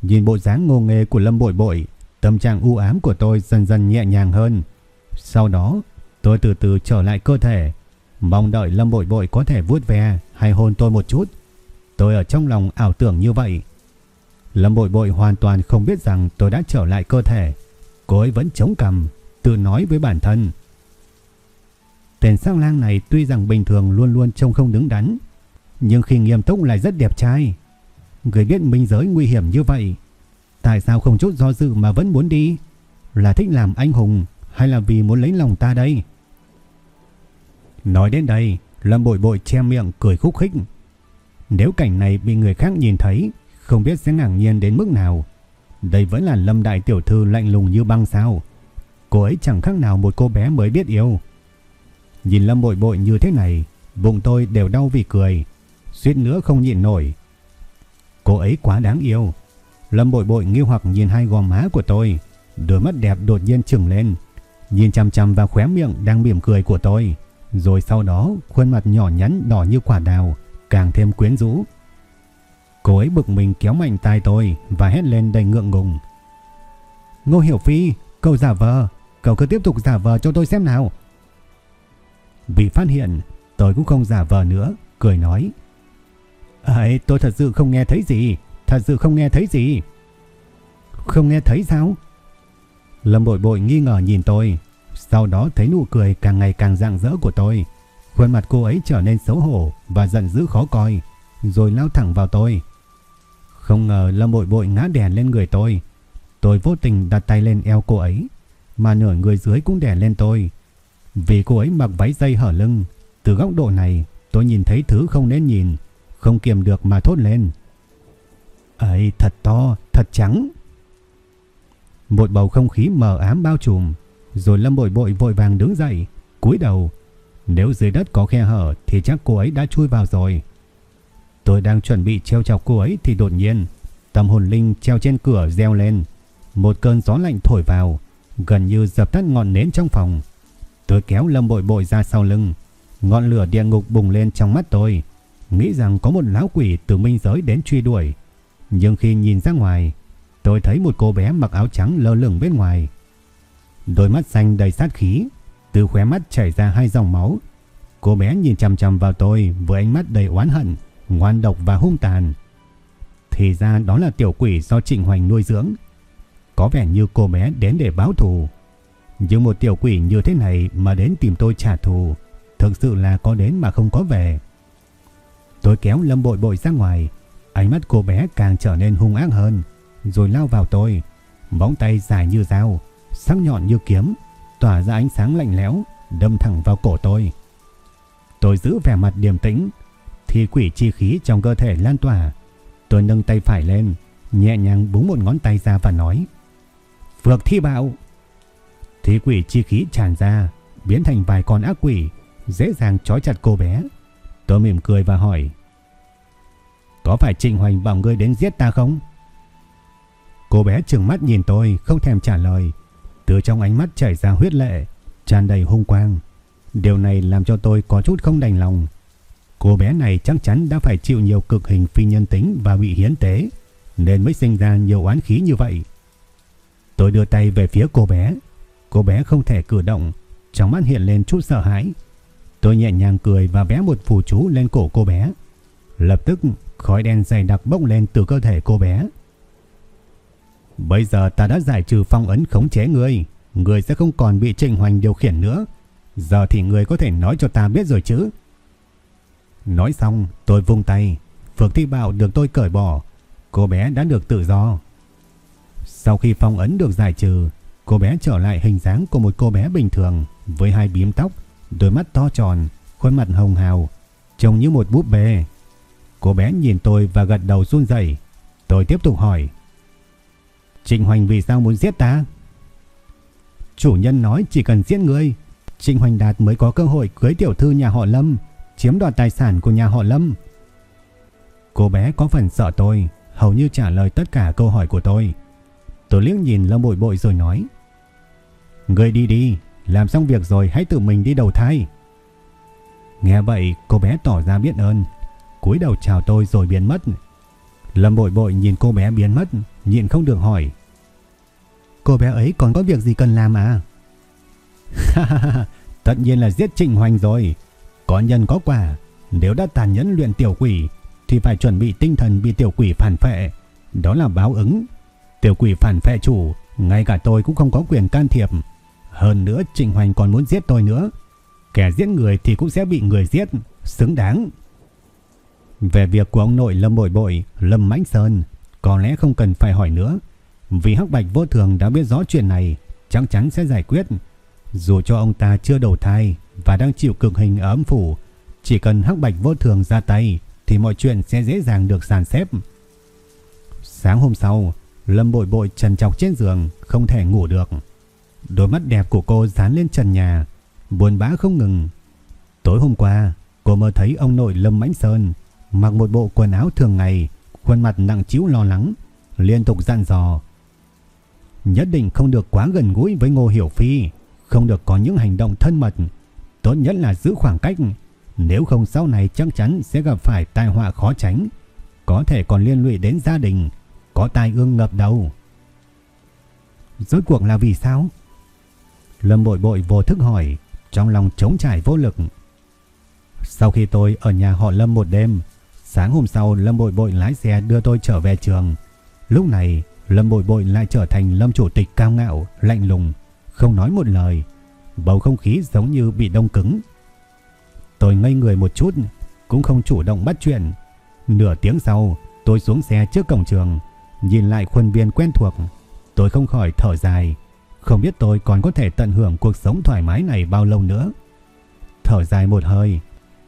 Nhìn bộ dáng ngô nghề của Lâm Bội Bội, tâm trạng u ám của tôi dần dần nhẹ nhàng hơn. Sau đó, tôi từ từ trở lại cơ thể, mong đợi Lâm Bội Bội có thể vuốt ve hay hôn tôi một chút. Tôi ở trong lòng ảo tưởng như vậy. Lâm Bội Bội hoàn toàn không biết rằng tôi đã trở lại cơ thể. Cô ấy vẫn chống cằm, tự nói với bản thân. Tên sang lang này tuy rằng bình thường luôn luôn trông không đứng đắn, nhưng khi nghiêm túc lại rất đẹp trai. Người biết minh giới nguy hiểm như vậy, tại sao không chút do dự mà vẫn muốn đi? Là thích làm anh hùng hay là vì muốn lấy lòng ta đây? Nói đến đây, Lâm Bội Bội che miệng cười khúc khích. Nếu cảnh này bị người khác nhìn thấy, không biết sẽ ngạc nhiên đến mức nào. Đây vẫn là Lâm Đại Tiểu Thư lạnh lùng như băng sao. Cô ấy chẳng khác nào một cô bé mới biết yêu. Nhìn Lâm Bội Bội như thế này, bụng tôi đều đau vì cười, suýt nữa không nhịn nổi. Cô ấy quá đáng yêu. Lâm Bội Bội nghi hoặc nhìn hai gò má của tôi, đôi mắt đẹp đột nhiên trừng lên, nhìn chăm chăm vào khóe miệng đang mỉm cười của tôi, rồi sau đó khuôn mặt nhỏ nhắn đỏ như quả đào, càng thêm quyến rũ. Cô ấy bực mình kéo mạnh tay tôi và hét lên đầy ngượng ngùng. Ngô Hiểu Phi, cậu giả vờ, cậu cứ tiếp tục giả vờ cho tôi xem nào. Vì phát hiện, tôi cũng không giả vờ nữa, cười nói. Ấy, tôi thật sự không nghe thấy gì, thật sự không nghe thấy gì. Không nghe thấy sao? Lâm bội bội nghi ngờ nhìn tôi, sau đó thấy nụ cười càng ngày càng rạng rỡ của tôi. Khuôn mặt cô ấy trở nên xấu hổ và giận dữ khó coi, rồi lao thẳng vào tôi. Không ngờ Lâm bội bội ngã đè lên người tôi. Tôi vô tình đặt tay lên eo cô ấy, mà nửa người dưới cũng đè lên tôi. Vì cô ấy mặc váy dây hở lưng, từ góc độ này tôi nhìn thấy thứ không nên nhìn, không kiềm được mà thốt lên. Ấy thật to, thật trắng. Một bầu không khí mờ ám bao trùm, rồi Lâm Bội Bội vội vàng đứng dậy, cúi đầu. Nếu dưới đất có khe hở thì chắc cô ấy đã chui vào rồi. Tôi đang chuẩn bị treo chọc cô ấy thì đột nhiên, tâm hồn linh treo trên cửa reo lên. Một cơn gió lạnh thổi vào, gần như dập tắt ngọn nến trong phòng. Tôi kéo Lâm Bội Bội ra sau lưng, ngọn lửa địa ngục bùng lên trong mắt tôi, nghĩ rằng có một lão quỷ từ minh giới đến truy đuổi. Nhưng khi nhìn ra ngoài, tôi thấy một cô bé mặc áo trắng lơ lửng bên ngoài. Đôi mắt xanh đầy sát khí, từ khóe mắt chảy ra hai dòng máu. Cô bé nhìn chằm chằm vào tôi với ánh mắt đầy oán hận, ngoan độc và hung tàn. Thì ra đó là tiểu quỷ do Trịnh Hoành nuôi dưỡng. Có vẻ như cô bé đến để báo thù. Nhưng một tiểu quỷ như thế này mà đến tìm tôi trả thù, thực sự là có đến mà không có về. Tôi kéo Lâm Bội Bội ra ngoài, ánh mắt cô bé càng trở nên hung ác hơn, rồi lao vào tôi, móng tay dài như dao, sắc nhọn như kiếm, tỏa ra ánh sáng lạnh lẽo, đâm thẳng vào cổ tôi. Tôi giữ vẻ mặt điềm tĩnh, thì quỷ chi khí trong cơ thể lan tỏa. Tôi nâng tay phải lên, nhẹ nhàng búng một ngón tay ra và nói: "Phược thi bạo." Thế quỷ chi khí tràn ra, biến thành vài con ác quỷ, dễ dàng trói chặt cô bé. Tôi mỉm cười và hỏi: "Có phải Trịnh Hoành bảo ngươi đến giết ta không?" Cô bé trừng mắt nhìn tôi, không thèm trả lời. Từ trong ánh mắt chảy ra huyết lệ, tràn đầy hung quang. Điều này làm cho tôi có chút không đành lòng. Cô bé này chắc chắn đã phải chịu nhiều cực hình phi nhân tính và bị hiến tế, nên mới sinh ra nhiều oán khí như vậy. Tôi đưa tay về phía cô bé. Cô bé không thể cử động, trong mắt hiện lên chút sợ hãi. Tôi nhẹ nhàng cười và vẽ một phù chú lên cổ cô bé. Lập tức khói đen dày đặc bốc lên từ cơ thể cô bé. Bây giờ ta đã giải trừ phong ấn khống chế ngươi, ngươi sẽ không còn bị trình Hoành điều khiển nữa. Giờ thì ngươi có thể nói cho ta biết rồi chứ? Nói xong, tôi vung tay, phượng Thi Bảo được tôi cởi bỏ, cô bé đã được tự do. Sau khi phong ấn được giải trừ, cô bé trở lại hình dáng của một cô bé bình thường với hai bím tóc, đôi mắt to tròn, khuôn mặt hồng hào, trông như một búp bê. Cô bé nhìn tôi và gật đầu run rẩy. Tôi tiếp tục hỏi: Trịnh Hoành vì sao muốn giết ta? Chủ nhân nói chỉ cần giết ngươi, Trịnh Hoành Đạt mới có cơ hội cưới tiểu thư nhà họ Lâm, chiếm đoạt tài sản của nhà họ Lâm. Cô bé có phần sợ tôi, hầu như trả lời tất cả câu hỏi của tôi. Tôi liếc nhìn Lâm Bội Bội rồi nói: người đi đi, làm xong việc rồi hãy tự mình đi đầu thai." Nghe vậy, cô bé tỏ ra biết ơn, cúi đầu chào tôi rồi biến mất. Lâm Bội Bội nhìn cô bé biến mất, nhịn không được hỏi. Cô bé ấy còn có việc gì cần làm à? Tất nhiên là giết Trịnh Hoành rồi. Có nhân có quả. Nếu đã tàn nhẫn luyện tiểu quỷ thì phải chuẩn bị tinh thần bị tiểu quỷ phản phệ. Đó là báo ứng. Tiểu quỷ phản phệ chủ, ngay cả tôi cũng không có quyền can thiệp. Hơn nữa Trịnh Hoành còn muốn giết tôi nữa. Kẻ giết người thì cũng sẽ bị người giết. Xứng đáng. Về việc của ông nội Lâm Bội Bội, Lâm Mãnh Sơn, có lẽ không cần phải hỏi nữa. Vì Hắc Bạch vô thường đã biết rõ chuyện này, chắc chắn sẽ giải quyết. Dù cho ông ta chưa đầu thai và đang chịu cực hình ở âm phủ, chỉ cần Hắc Bạch vô thường ra tay thì mọi chuyện sẽ dễ dàng được sàn xếp. Sáng hôm sau, Lâm Bội Bội trần trọc trên giường, không thể ngủ được. Đôi mắt đẹp của cô dán lên trần nhà, buồn bã không ngừng. Tối hôm qua, cô mơ thấy ông nội Lâm Mãnh Sơn mặc một bộ quần áo thường ngày, khuôn mặt nặng trĩu lo lắng, liên tục dặn dò. Nhất định không được quá gần gũi với Ngô Hiểu Phi, không được có những hành động thân mật, tốt nhất là giữ khoảng cách, nếu không sau này chắc chắn sẽ gặp phải tai họa khó tránh, có thể còn liên lụy đến gia đình, có tai ương ngập đầu. Rốt cuộc là vì sao? Lâm bội bội vô thức hỏi, trong lòng trống trải vô lực. Sau khi tôi ở nhà họ Lâm một đêm, sáng hôm sau Lâm bội bội lái xe đưa tôi trở về trường. Lúc này, Lâm bội bội lại trở thành Lâm chủ tịch cao ngạo, lạnh lùng, không nói một lời. Bầu không khí giống như bị đông cứng. Tôi ngây người một chút, cũng không chủ động bắt chuyện. Nửa tiếng sau, tôi xuống xe trước cổng trường, nhìn lại khuôn viên quen thuộc. Tôi không khỏi thở dài, không biết tôi còn có thể tận hưởng cuộc sống thoải mái này bao lâu nữa. Thở dài một hơi,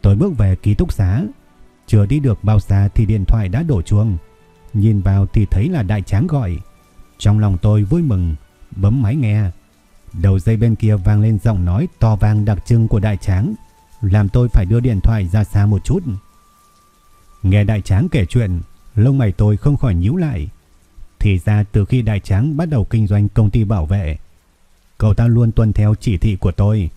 tôi bước về ký túc xá. Chưa đi được bao xa thì điện thoại đã đổ chuông. Nhìn vào thì thấy là đại tráng gọi. Trong lòng tôi vui mừng, bấm máy nghe. Đầu dây bên kia vang lên giọng nói to vang đặc trưng của đại tráng, làm tôi phải đưa điện thoại ra xa một chút. Nghe đại tráng kể chuyện, lông mày tôi không khỏi nhíu lại. Thì ra từ khi đại tráng bắt đầu kinh doanh công ty bảo vệ, cậu ta luôn tuân theo chỉ thị của tôi,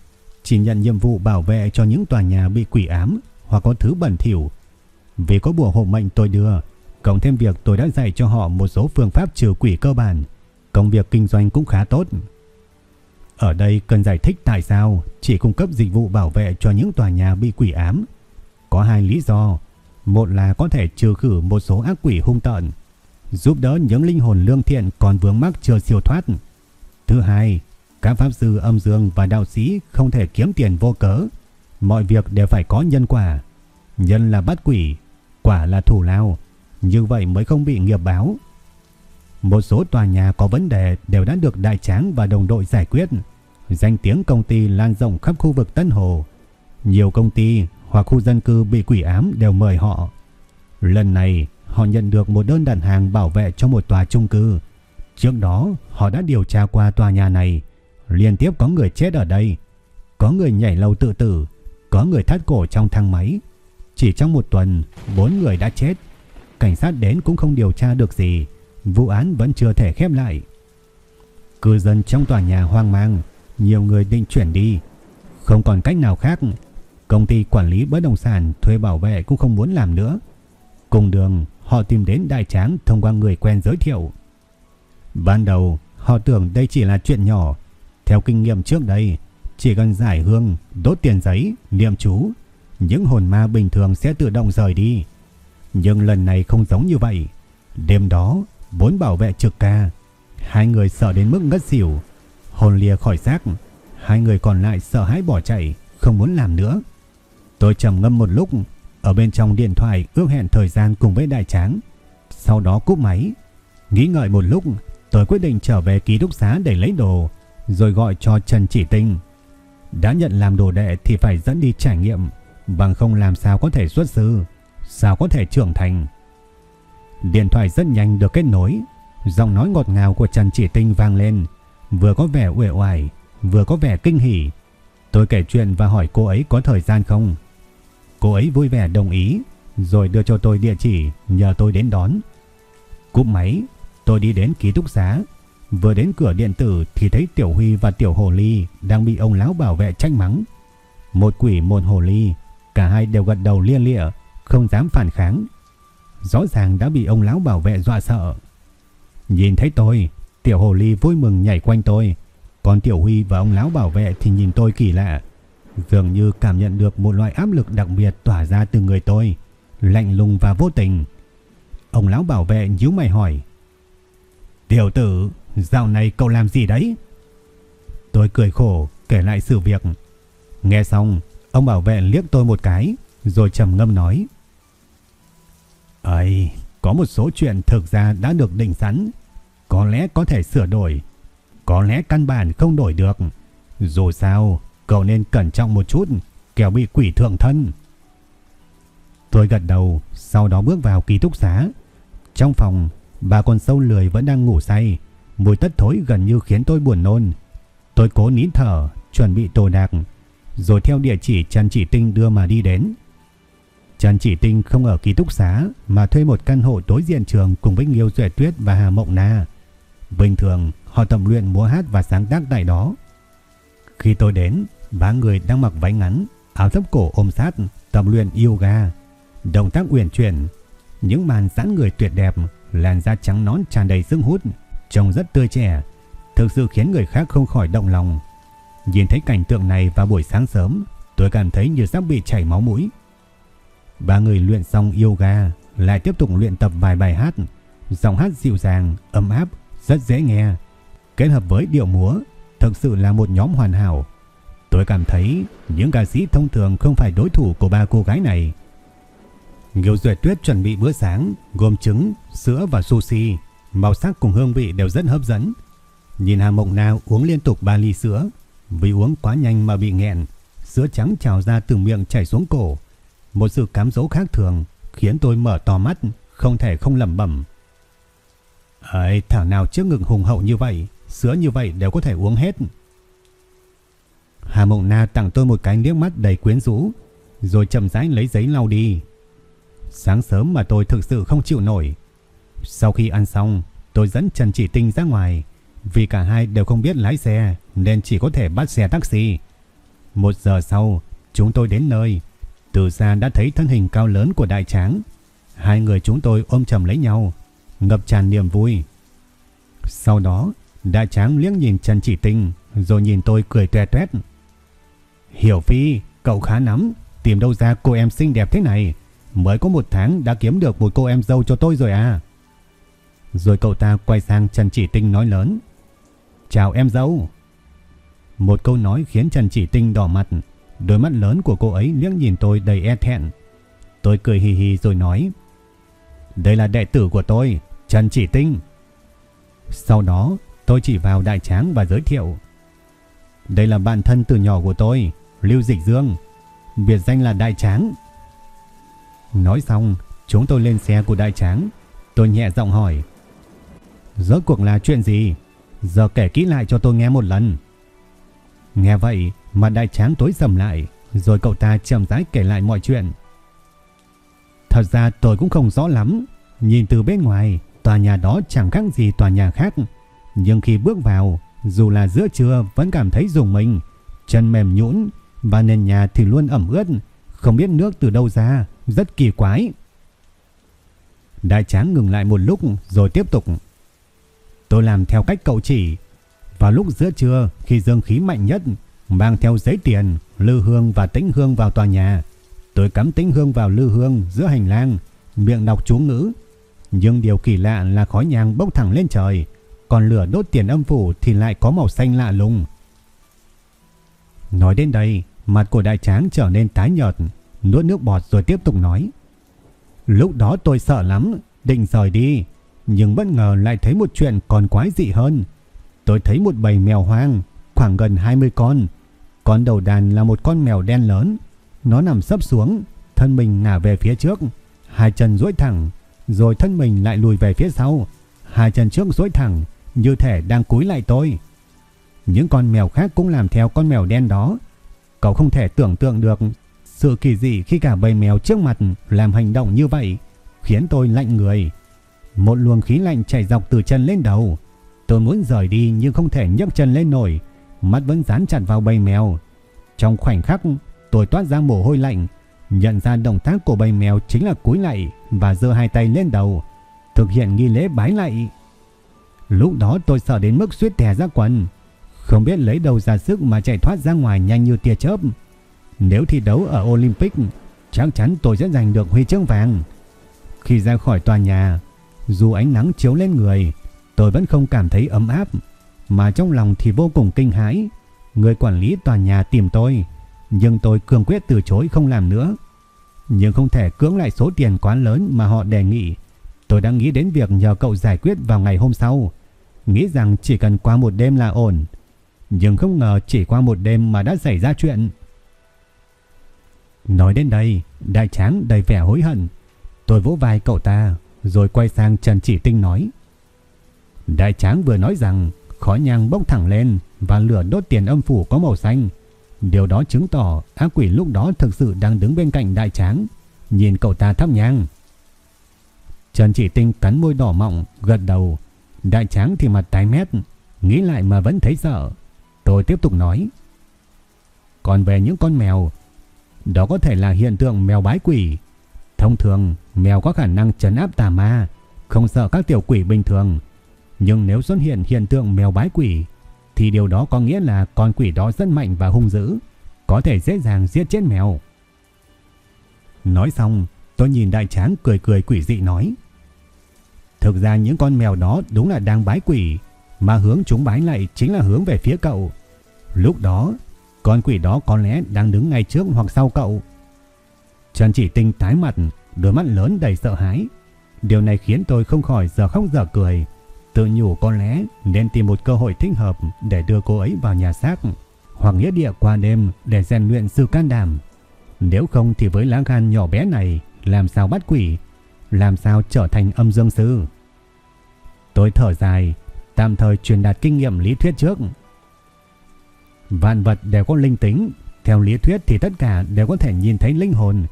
chỉ nhận nhiệm vụ bảo vệ cho những tòa nhà bị quỷ ám hoặc có thứ bẩn thỉu. Vì có bùa hộ mệnh tôi đưa, cộng thêm việc tôi đã dạy cho họ một số phương pháp trừ quỷ cơ bản, công việc kinh doanh cũng khá tốt. Ở đây cần giải thích tại sao chỉ cung cấp dịch vụ bảo vệ cho những tòa nhà bị quỷ ám. Có hai lý do. Một là có thể trừ khử một số ác quỷ hung tợn, giúp đỡ những linh hồn lương thiện còn vướng mắc chưa siêu thoát. Thứ hai, các pháp sư âm dương và đạo sĩ không thể kiếm tiền vô cớ. Mọi việc đều phải có nhân quả. Nhân là bắt quỷ, quả là thủ lao. Như vậy mới không bị nghiệp báo. Một số tòa nhà có vấn đề đều đã được đại tráng và đồng đội giải quyết. Danh tiếng công ty lan rộng khắp khu vực Tân Hồ. Nhiều công ty hoặc khu dân cư bị quỷ ám đều mời họ. Lần này, họ nhận được một đơn đặt hàng bảo vệ cho một tòa chung cư. Trước đó, họ đã điều tra qua tòa nhà này. Liên tiếp có người chết ở đây. Có người nhảy lầu tự tử. Có người thắt cổ trong thang máy. Chỉ trong một tuần, bốn người đã chết. Cảnh sát đến cũng không điều tra được gì. Vụ án vẫn chưa thể khép lại. Cư dân trong tòa nhà hoang mang. Nhiều người định chuyển đi. Không còn cách nào khác. Công ty quản lý bất động sản thuê bảo vệ cũng không muốn làm nữa. Cùng đường, họ tìm đến đại tráng thông qua người quen giới thiệu. Ban đầu, họ tưởng đây chỉ là chuyện nhỏ. Theo kinh nghiệm trước đây, chỉ cần giải hương, đốt tiền giấy, niệm chú, những hồn ma bình thường sẽ tự động rời đi. Nhưng lần này không giống như vậy. Đêm đó, bốn bảo vệ trực ca, hai người sợ đến mức ngất xỉu, hồn lìa khỏi xác, hai người còn lại sợ hãi bỏ chạy, không muốn làm nữa. Tôi trầm ngâm một lúc, ở bên trong điện thoại ước hẹn thời gian cùng với đại tráng. Sau đó cúp máy. Nghĩ ngợi một lúc, tôi quyết định trở về ký túc xá để lấy đồ, rồi gọi cho Trần Chỉ Tinh. Đã nhận làm đồ đệ thì phải dẫn đi trải nghiệm, bằng không làm sao có thể xuất sư, sao có thể trưởng thành. Điện thoại rất nhanh được kết nối, giọng nói ngọt ngào của Trần Chỉ Tinh vang lên, vừa có vẻ uể oải, vừa có vẻ kinh hỉ. Tôi kể chuyện và hỏi cô ấy có thời gian không. Cô ấy vui vẻ đồng ý, rồi đưa cho tôi địa chỉ nhờ tôi đến đón. Cúp máy, tôi đi đến ký túc xá. Vừa đến cửa điện tử thì thấy Tiểu Huy và Tiểu Hồ Ly đang bị ông lão bảo vệ trách mắng. Một quỷ một hồ ly, cả hai đều gật đầu lia lịa, không dám phản kháng. Rõ ràng đã bị ông lão bảo vệ dọa sợ. Nhìn thấy tôi, Tiểu Hồ Ly vui mừng nhảy quanh tôi, còn Tiểu Huy và ông lão bảo vệ thì nhìn tôi kỳ lạ dường như cảm nhận được một loại áp lực đặc biệt tỏa ra từ người tôi, lạnh lùng và vô tình. Ông lão bảo vệ nhíu mày hỏi: "Tiểu tử, dạo này cậu làm gì đấy?" Tôi cười khổ kể lại sự việc. Nghe xong, ông bảo vệ liếc tôi một cái, rồi trầm ngâm nói: "Ấy, có một số chuyện thực ra đã được định sẵn, có lẽ có thể sửa đổi, có lẽ căn bản không đổi được. Dù sao, Cậu nên cẩn trọng một chút Kẻo bị quỷ thượng thân Tôi gật đầu Sau đó bước vào ký túc xá Trong phòng Bà con sâu lười vẫn đang ngủ say Mùi tất thối gần như khiến tôi buồn nôn Tôi cố nín thở Chuẩn bị đồ đạc rồi theo địa chỉ Trần Chỉ Tinh đưa mà đi đến. Trần Chỉ Tinh không ở ký túc xá mà thuê một căn hộ đối diện trường cùng với Nghiêu Duệ Tuyết và Hà Mộng Na. Bình thường họ tập luyện múa hát và sáng tác tại đó. Khi tôi đến, ba người đang mặc váy ngắn, áo thấp cổ ôm sát, tập luyện yoga. Động tác uyển chuyển, những màn giãn người tuyệt đẹp, làn da trắng nõn tràn đầy sức hút, trông rất tươi trẻ, thực sự khiến người khác không khỏi động lòng. Nhìn thấy cảnh tượng này vào buổi sáng sớm, tôi cảm thấy như sắp bị chảy máu mũi. Ba người luyện xong yoga, lại tiếp tục luyện tập vài bài hát, giọng hát dịu dàng, ấm áp, rất dễ nghe. Kết hợp với điệu múa, thực sự là một nhóm hoàn hảo. Tôi cảm thấy những ca sĩ thông thường không phải đối thủ của ba cô gái này. Nghiêu Duệ Tuyết chuẩn bị bữa sáng gồm trứng, sữa và sushi, màu sắc cùng hương vị đều rất hấp dẫn. Nhìn Hà Mộng nào uống liên tục 3 ly sữa, vì uống quá nhanh mà bị nghẹn, sữa trắng trào ra từ miệng chảy xuống cổ. Một sự cám dỗ khác thường khiến tôi mở to mắt, không thể không lẩm bẩm. Ấy, thảo nào trước ngực hùng hậu như vậy, sữa như vậy đều có thể uống hết. Hà Mộng Na tặng tôi một cái liếc mắt đầy quyến rũ, rồi chậm rãi lấy giấy lau đi. Sáng sớm mà tôi thực sự không chịu nổi. Sau khi ăn xong, tôi dẫn Trần Chỉ Tinh ra ngoài, vì cả hai đều không biết lái xe nên chỉ có thể bắt xe taxi. Một giờ sau, chúng tôi đến nơi. Từ xa đã thấy thân hình cao lớn của đại tráng. Hai người chúng tôi ôm chầm lấy nhau, ngập tràn niềm vui. Sau đó, đại tráng liếc nhìn Trần Chỉ Tinh, rồi nhìn tôi cười tuét tuét. Hiểu Phi, cậu khá lắm. tìm đâu ra cô em xinh đẹp thế này. Mới có một tháng đã kiếm được một cô em dâu cho tôi rồi à. Rồi cậu ta quay sang Trần Chỉ Tinh nói lớn. Chào em dâu. Một câu nói khiến Trần Chỉ Tinh đỏ mặt. Đôi mắt lớn của cô ấy liếc nhìn tôi đầy e thẹn. Tôi cười hì hì rồi nói. Đây là đệ tử của tôi, Trần Chỉ Tinh. Sau đó tôi chỉ vào đại tráng và giới thiệu. Đây là bạn thân từ nhỏ của tôi, Lưu Dịch Dương. Biệt danh là Đại Tráng. Nói xong, chúng tôi lên xe của Đại Tráng. Tôi nhẹ giọng hỏi. Rốt cuộc là chuyện gì? Giờ kể kỹ lại cho tôi nghe một lần. Nghe vậy mà đại tráng tối sầm lại, rồi cậu ta chậm rãi kể lại mọi chuyện. Thật ra tôi cũng không rõ lắm, nhìn từ bên ngoài, tòa nhà đó chẳng khác gì tòa nhà khác. Nhưng khi bước vào, dù là giữa trưa vẫn cảm thấy rùng mình, chân mềm nhũn và nền nhà thì luôn ẩm ướt, không biết nước từ đâu ra, rất kỳ quái. Đại tráng ngừng lại một lúc rồi tiếp tục. Tôi làm theo cách cậu chỉ. Vào lúc giữa trưa khi dương khí mạnh nhất, mang theo giấy tiền, lư hương và tĩnh hương vào tòa nhà. Tôi cắm tĩnh hương vào lư hương giữa hành lang, miệng đọc chú ngữ. Nhưng điều kỳ lạ là khói nhang bốc thẳng lên trời, còn lửa đốt tiền âm phủ thì lại có màu xanh lạ lùng. Nói đến đây, mặt của đại tráng trở nên tái nhợt, nuốt nước bọt rồi tiếp tục nói. Lúc đó tôi sợ lắm, định rời đi, nhưng bất ngờ lại thấy một chuyện còn quái dị hơn. Tôi thấy một bầy mèo hoang, khoảng gần 20 con. Con đầu đàn là một con mèo đen lớn. Nó nằm sấp xuống, thân mình ngả về phía trước, hai chân duỗi thẳng, rồi thân mình lại lùi về phía sau. Hai chân trước duỗi thẳng, như thể đang cúi lại tôi. Những con mèo khác cũng làm theo con mèo đen đó. Cậu không thể tưởng tượng được sự kỳ dị khi cả bầy mèo trước mặt làm hành động như vậy, khiến tôi lạnh người. Một luồng khí lạnh chảy dọc từ chân lên đầu. Tôi muốn rời đi nhưng không thể nhấc chân lên nổi, mắt vẫn dán chặt vào bầy mèo. Trong khoảnh khắc, tôi toát ra mồ hôi lạnh, nhận ra động tác của bầy mèo chính là cúi lạy và giơ hai tay lên đầu, thực hiện nghi lễ bái lạy. Lúc đó tôi sợ đến mức suýt tè ra quần, không biết lấy đầu ra sức mà chạy thoát ra ngoài nhanh như tia chớp. Nếu thi đấu ở Olympic, chắc chắn tôi sẽ giành được huy chương vàng. Khi ra khỏi tòa nhà, dù ánh nắng chiếu lên người, tôi vẫn không cảm thấy ấm áp, mà trong lòng thì vô cùng kinh hãi. Người quản lý tòa nhà tìm tôi, nhưng tôi cương quyết từ chối không làm nữa. Nhưng không thể cưỡng lại số tiền quá lớn mà họ đề nghị. Tôi đang nghĩ đến việc nhờ cậu giải quyết vào ngày hôm sau. Nghĩ rằng chỉ cần qua một đêm là ổn. Nhưng không ngờ chỉ qua một đêm mà đã xảy ra chuyện. Nói đến đây, đại tráng đầy vẻ hối hận. Tôi vỗ vai cậu ta, rồi quay sang Trần Chỉ Tinh nói. Đại tráng vừa nói rằng khói nhang bốc thẳng lên và lửa đốt tiền âm phủ có màu xanh. Điều đó chứng tỏ ác quỷ lúc đó thực sự đang đứng bên cạnh đại tráng, nhìn cậu ta thắp nhang. Trần Chỉ Tinh cắn môi đỏ mọng, gật đầu. Đại tráng thì mặt tái mét, nghĩ lại mà vẫn thấy sợ. Tôi tiếp tục nói. Còn về những con mèo, đó có thể là hiện tượng mèo bái quỷ. Thông thường, mèo có khả năng trấn áp tà ma, không sợ các tiểu quỷ bình thường. Nhưng nếu xuất hiện hiện tượng mèo bái quỷ, thì điều đó có nghĩa là con quỷ đó rất mạnh và hung dữ, có thể dễ dàng giết chết mèo. Nói xong, tôi nhìn đại tráng cười cười quỷ dị nói. Thực ra những con mèo đó đúng là đang bái quỷ, mà hướng chúng bái lại chính là hướng về phía cậu. Lúc đó, con quỷ đó có lẽ đang đứng ngay trước hoặc sau cậu. Trần chỉ tinh tái mặt, đôi mắt lớn đầy sợ hãi. Điều này khiến tôi không khỏi giờ khóc giờ cười. Tự nhủ có lẽ nên tìm một cơ hội thích hợp để đưa cô ấy vào nhà xác hoặc nghĩa địa qua đêm để rèn luyện sự can đảm. Nếu không thì với lá gan nhỏ bé này làm sao bắt quỷ, làm sao trở thành âm dương sư. Tôi thở dài, tạm thời truyền đạt kinh nghiệm lý thuyết trước. Vạn vật đều có linh tính, theo lý thuyết thì tất cả đều có thể nhìn thấy linh hồn.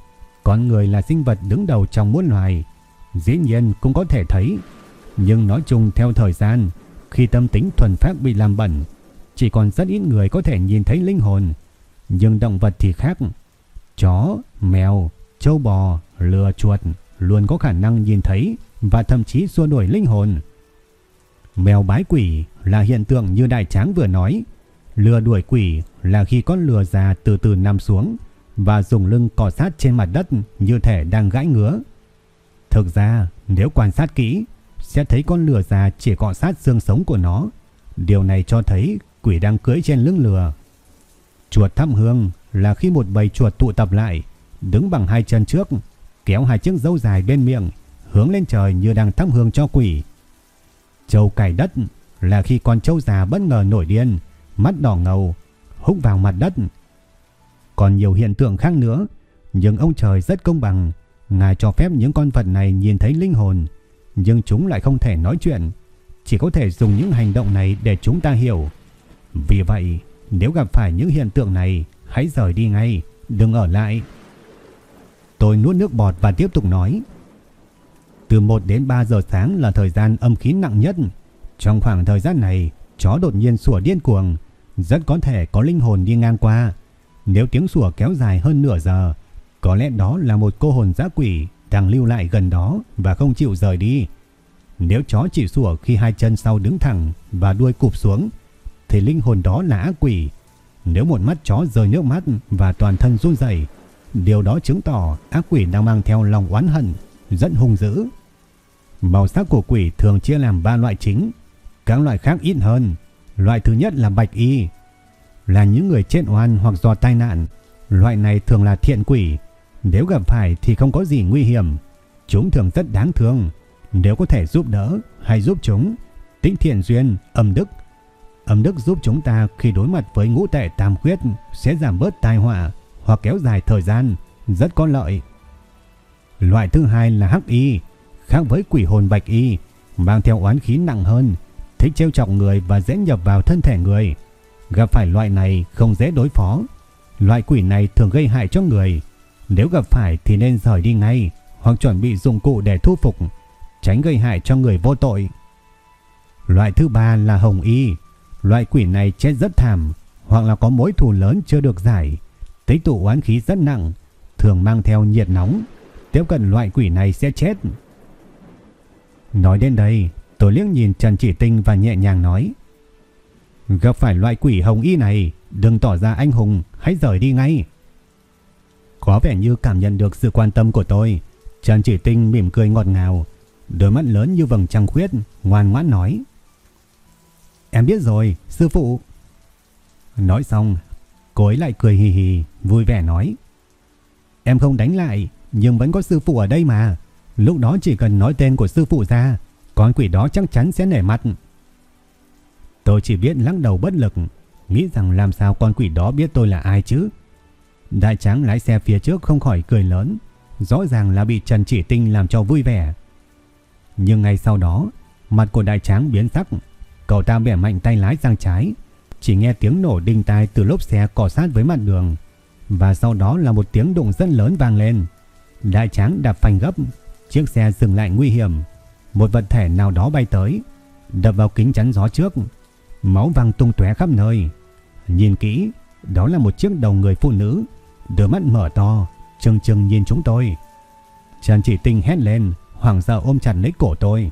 Con người là sinh vật đứng đầu trong muôn loài, dĩ nhiên cũng có thể thấy. Nhưng nói chung theo thời gian, khi tâm tính thuần phát bị làm bẩn, chỉ còn rất ít người có thể nhìn thấy linh hồn. Nhưng động vật thì khác. Chó, mèo, châu bò, lừa chuột luôn có khả năng nhìn thấy và thậm chí xua đuổi linh hồn. Mèo bái quỷ là hiện tượng như đại tráng vừa nói. Lừa đuổi quỷ là khi con lừa già từ từ nằm xuống và dùng lưng cọ sát trên mặt đất như thể đang gãi ngứa. Thực ra, nếu quan sát kỹ, sẽ thấy con lừa già chỉ cọ sát xương sống của nó. Điều này cho thấy quỷ đang cưỡi trên lưng lừa. Chuột thăm hương là khi một bầy chuột tụ tập lại, đứng bằng hai chân trước, kéo hai chiếc dâu dài bên miệng, hướng lên trời như đang thăm hương cho quỷ. Châu cài đất là khi con châu già bất ngờ nổi điên, mắt đỏ ngầu, húc vào mặt đất. Còn nhiều hiện tượng khác nữa, nhưng ông trời rất công bằng, ngài cho phép những con vật này nhìn thấy linh hồn, nhưng chúng lại không thể nói chuyện, chỉ có thể dùng những hành động này để chúng ta hiểu. Vì vậy, nếu gặp phải những hiện tượng này, hãy rời đi ngay, đừng ở lại. Tôi nuốt nước bọt và tiếp tục nói. Từ 1 đến 3 giờ sáng là thời gian âm khí nặng nhất. Trong khoảng thời gian này, chó đột nhiên sủa điên cuồng, rất có thể có linh hồn đi ngang qua. Nếu tiếng sủa kéo dài hơn nửa giờ, có lẽ đó là một cô hồn dã quỷ đang lưu lại gần đó và không chịu rời đi. Nếu chó chỉ sủa khi hai chân sau đứng thẳng và đuôi cụp xuống, thì linh hồn đó là ác quỷ. Nếu một mắt chó rời nước mắt và toàn thân run rẩy, điều đó chứng tỏ ác quỷ đang mang theo lòng oán hận, giận hung dữ. Màu sắc của quỷ thường chia làm ba loại chính, các loại khác ít hơn. Loại thứ nhất là bạch y, là những người chết oan hoặc do tai nạn. Loại này thường là thiện quỷ, nếu gặp phải thì không có gì nguy hiểm. Chúng thường rất đáng thương, nếu có thể giúp đỡ hay giúp chúng, tính thiện duyên, âm đức. Âm đức giúp chúng ta khi đối mặt với ngũ tệ tam khuyết sẽ giảm bớt tai họa hoặc kéo dài thời gian, rất có lợi. Loại thứ hai là hắc y, khác với quỷ hồn bạch y, mang theo oán khí nặng hơn, thích trêu chọc người và dễ nhập vào thân thể người. Gặp phải loại này không dễ đối phó. Loại quỷ này thường gây hại cho người. Nếu gặp phải thì nên rời đi ngay hoặc chuẩn bị dụng cụ để thu phục, tránh gây hại cho người vô tội. Loại thứ ba là hồng y. Loại quỷ này chết rất thảm hoặc là có mối thù lớn chưa được giải, tích tụ oán khí rất nặng, thường mang theo nhiệt nóng. Tiếp cận loại quỷ này sẽ chết. Nói đến đây, tôi liếc nhìn Trần Chỉ Tinh và nhẹ nhàng nói. Gặp phải loại quỷ hồng y này, đừng tỏ ra anh hùng, hãy rời đi ngay. Có vẻ như cảm nhận được sự quan tâm của tôi, Trần Chỉ Tinh mỉm cười ngọt ngào, đôi mắt lớn như vầng trăng khuyết, ngoan ngoãn nói. Em biết rồi, sư phụ. Nói xong, cô ấy lại cười hì hì, vui vẻ nói. Em không đánh lại, nhưng vẫn có sư phụ ở đây mà. Lúc đó chỉ cần nói tên của sư phụ ra, con quỷ đó chắc chắn sẽ nể mặt. Tôi chỉ biết lắc đầu bất lực, nghĩ rằng làm sao con quỷ đó biết tôi là ai chứ. Đại tráng lái xe phía trước không khỏi cười lớn, rõ ràng là bị Trần Chỉ Tinh làm cho vui vẻ. Nhưng ngay sau đó, mặt của đại tráng biến sắc, cậu ta bẻ mạnh tay lái sang trái, chỉ nghe tiếng nổ đinh tai từ lốp xe cọ sát với mặt đường và sau đó là một tiếng đụng rất lớn vang lên. Đại tráng đạp phanh gấp, chiếc xe dừng lại nguy hiểm. Một vật thể nào đó bay tới, đập vào kính chắn gió trước, máu văng tung tóe khắp nơi. Nhìn kỹ, đó là một chiếc đầu người phụ nữ, đôi mắt mở to, trừng trừng nhìn chúng tôi. Trần Chỉ Tinh hét lên, hoảng sợ ôm chặt lấy cổ tôi.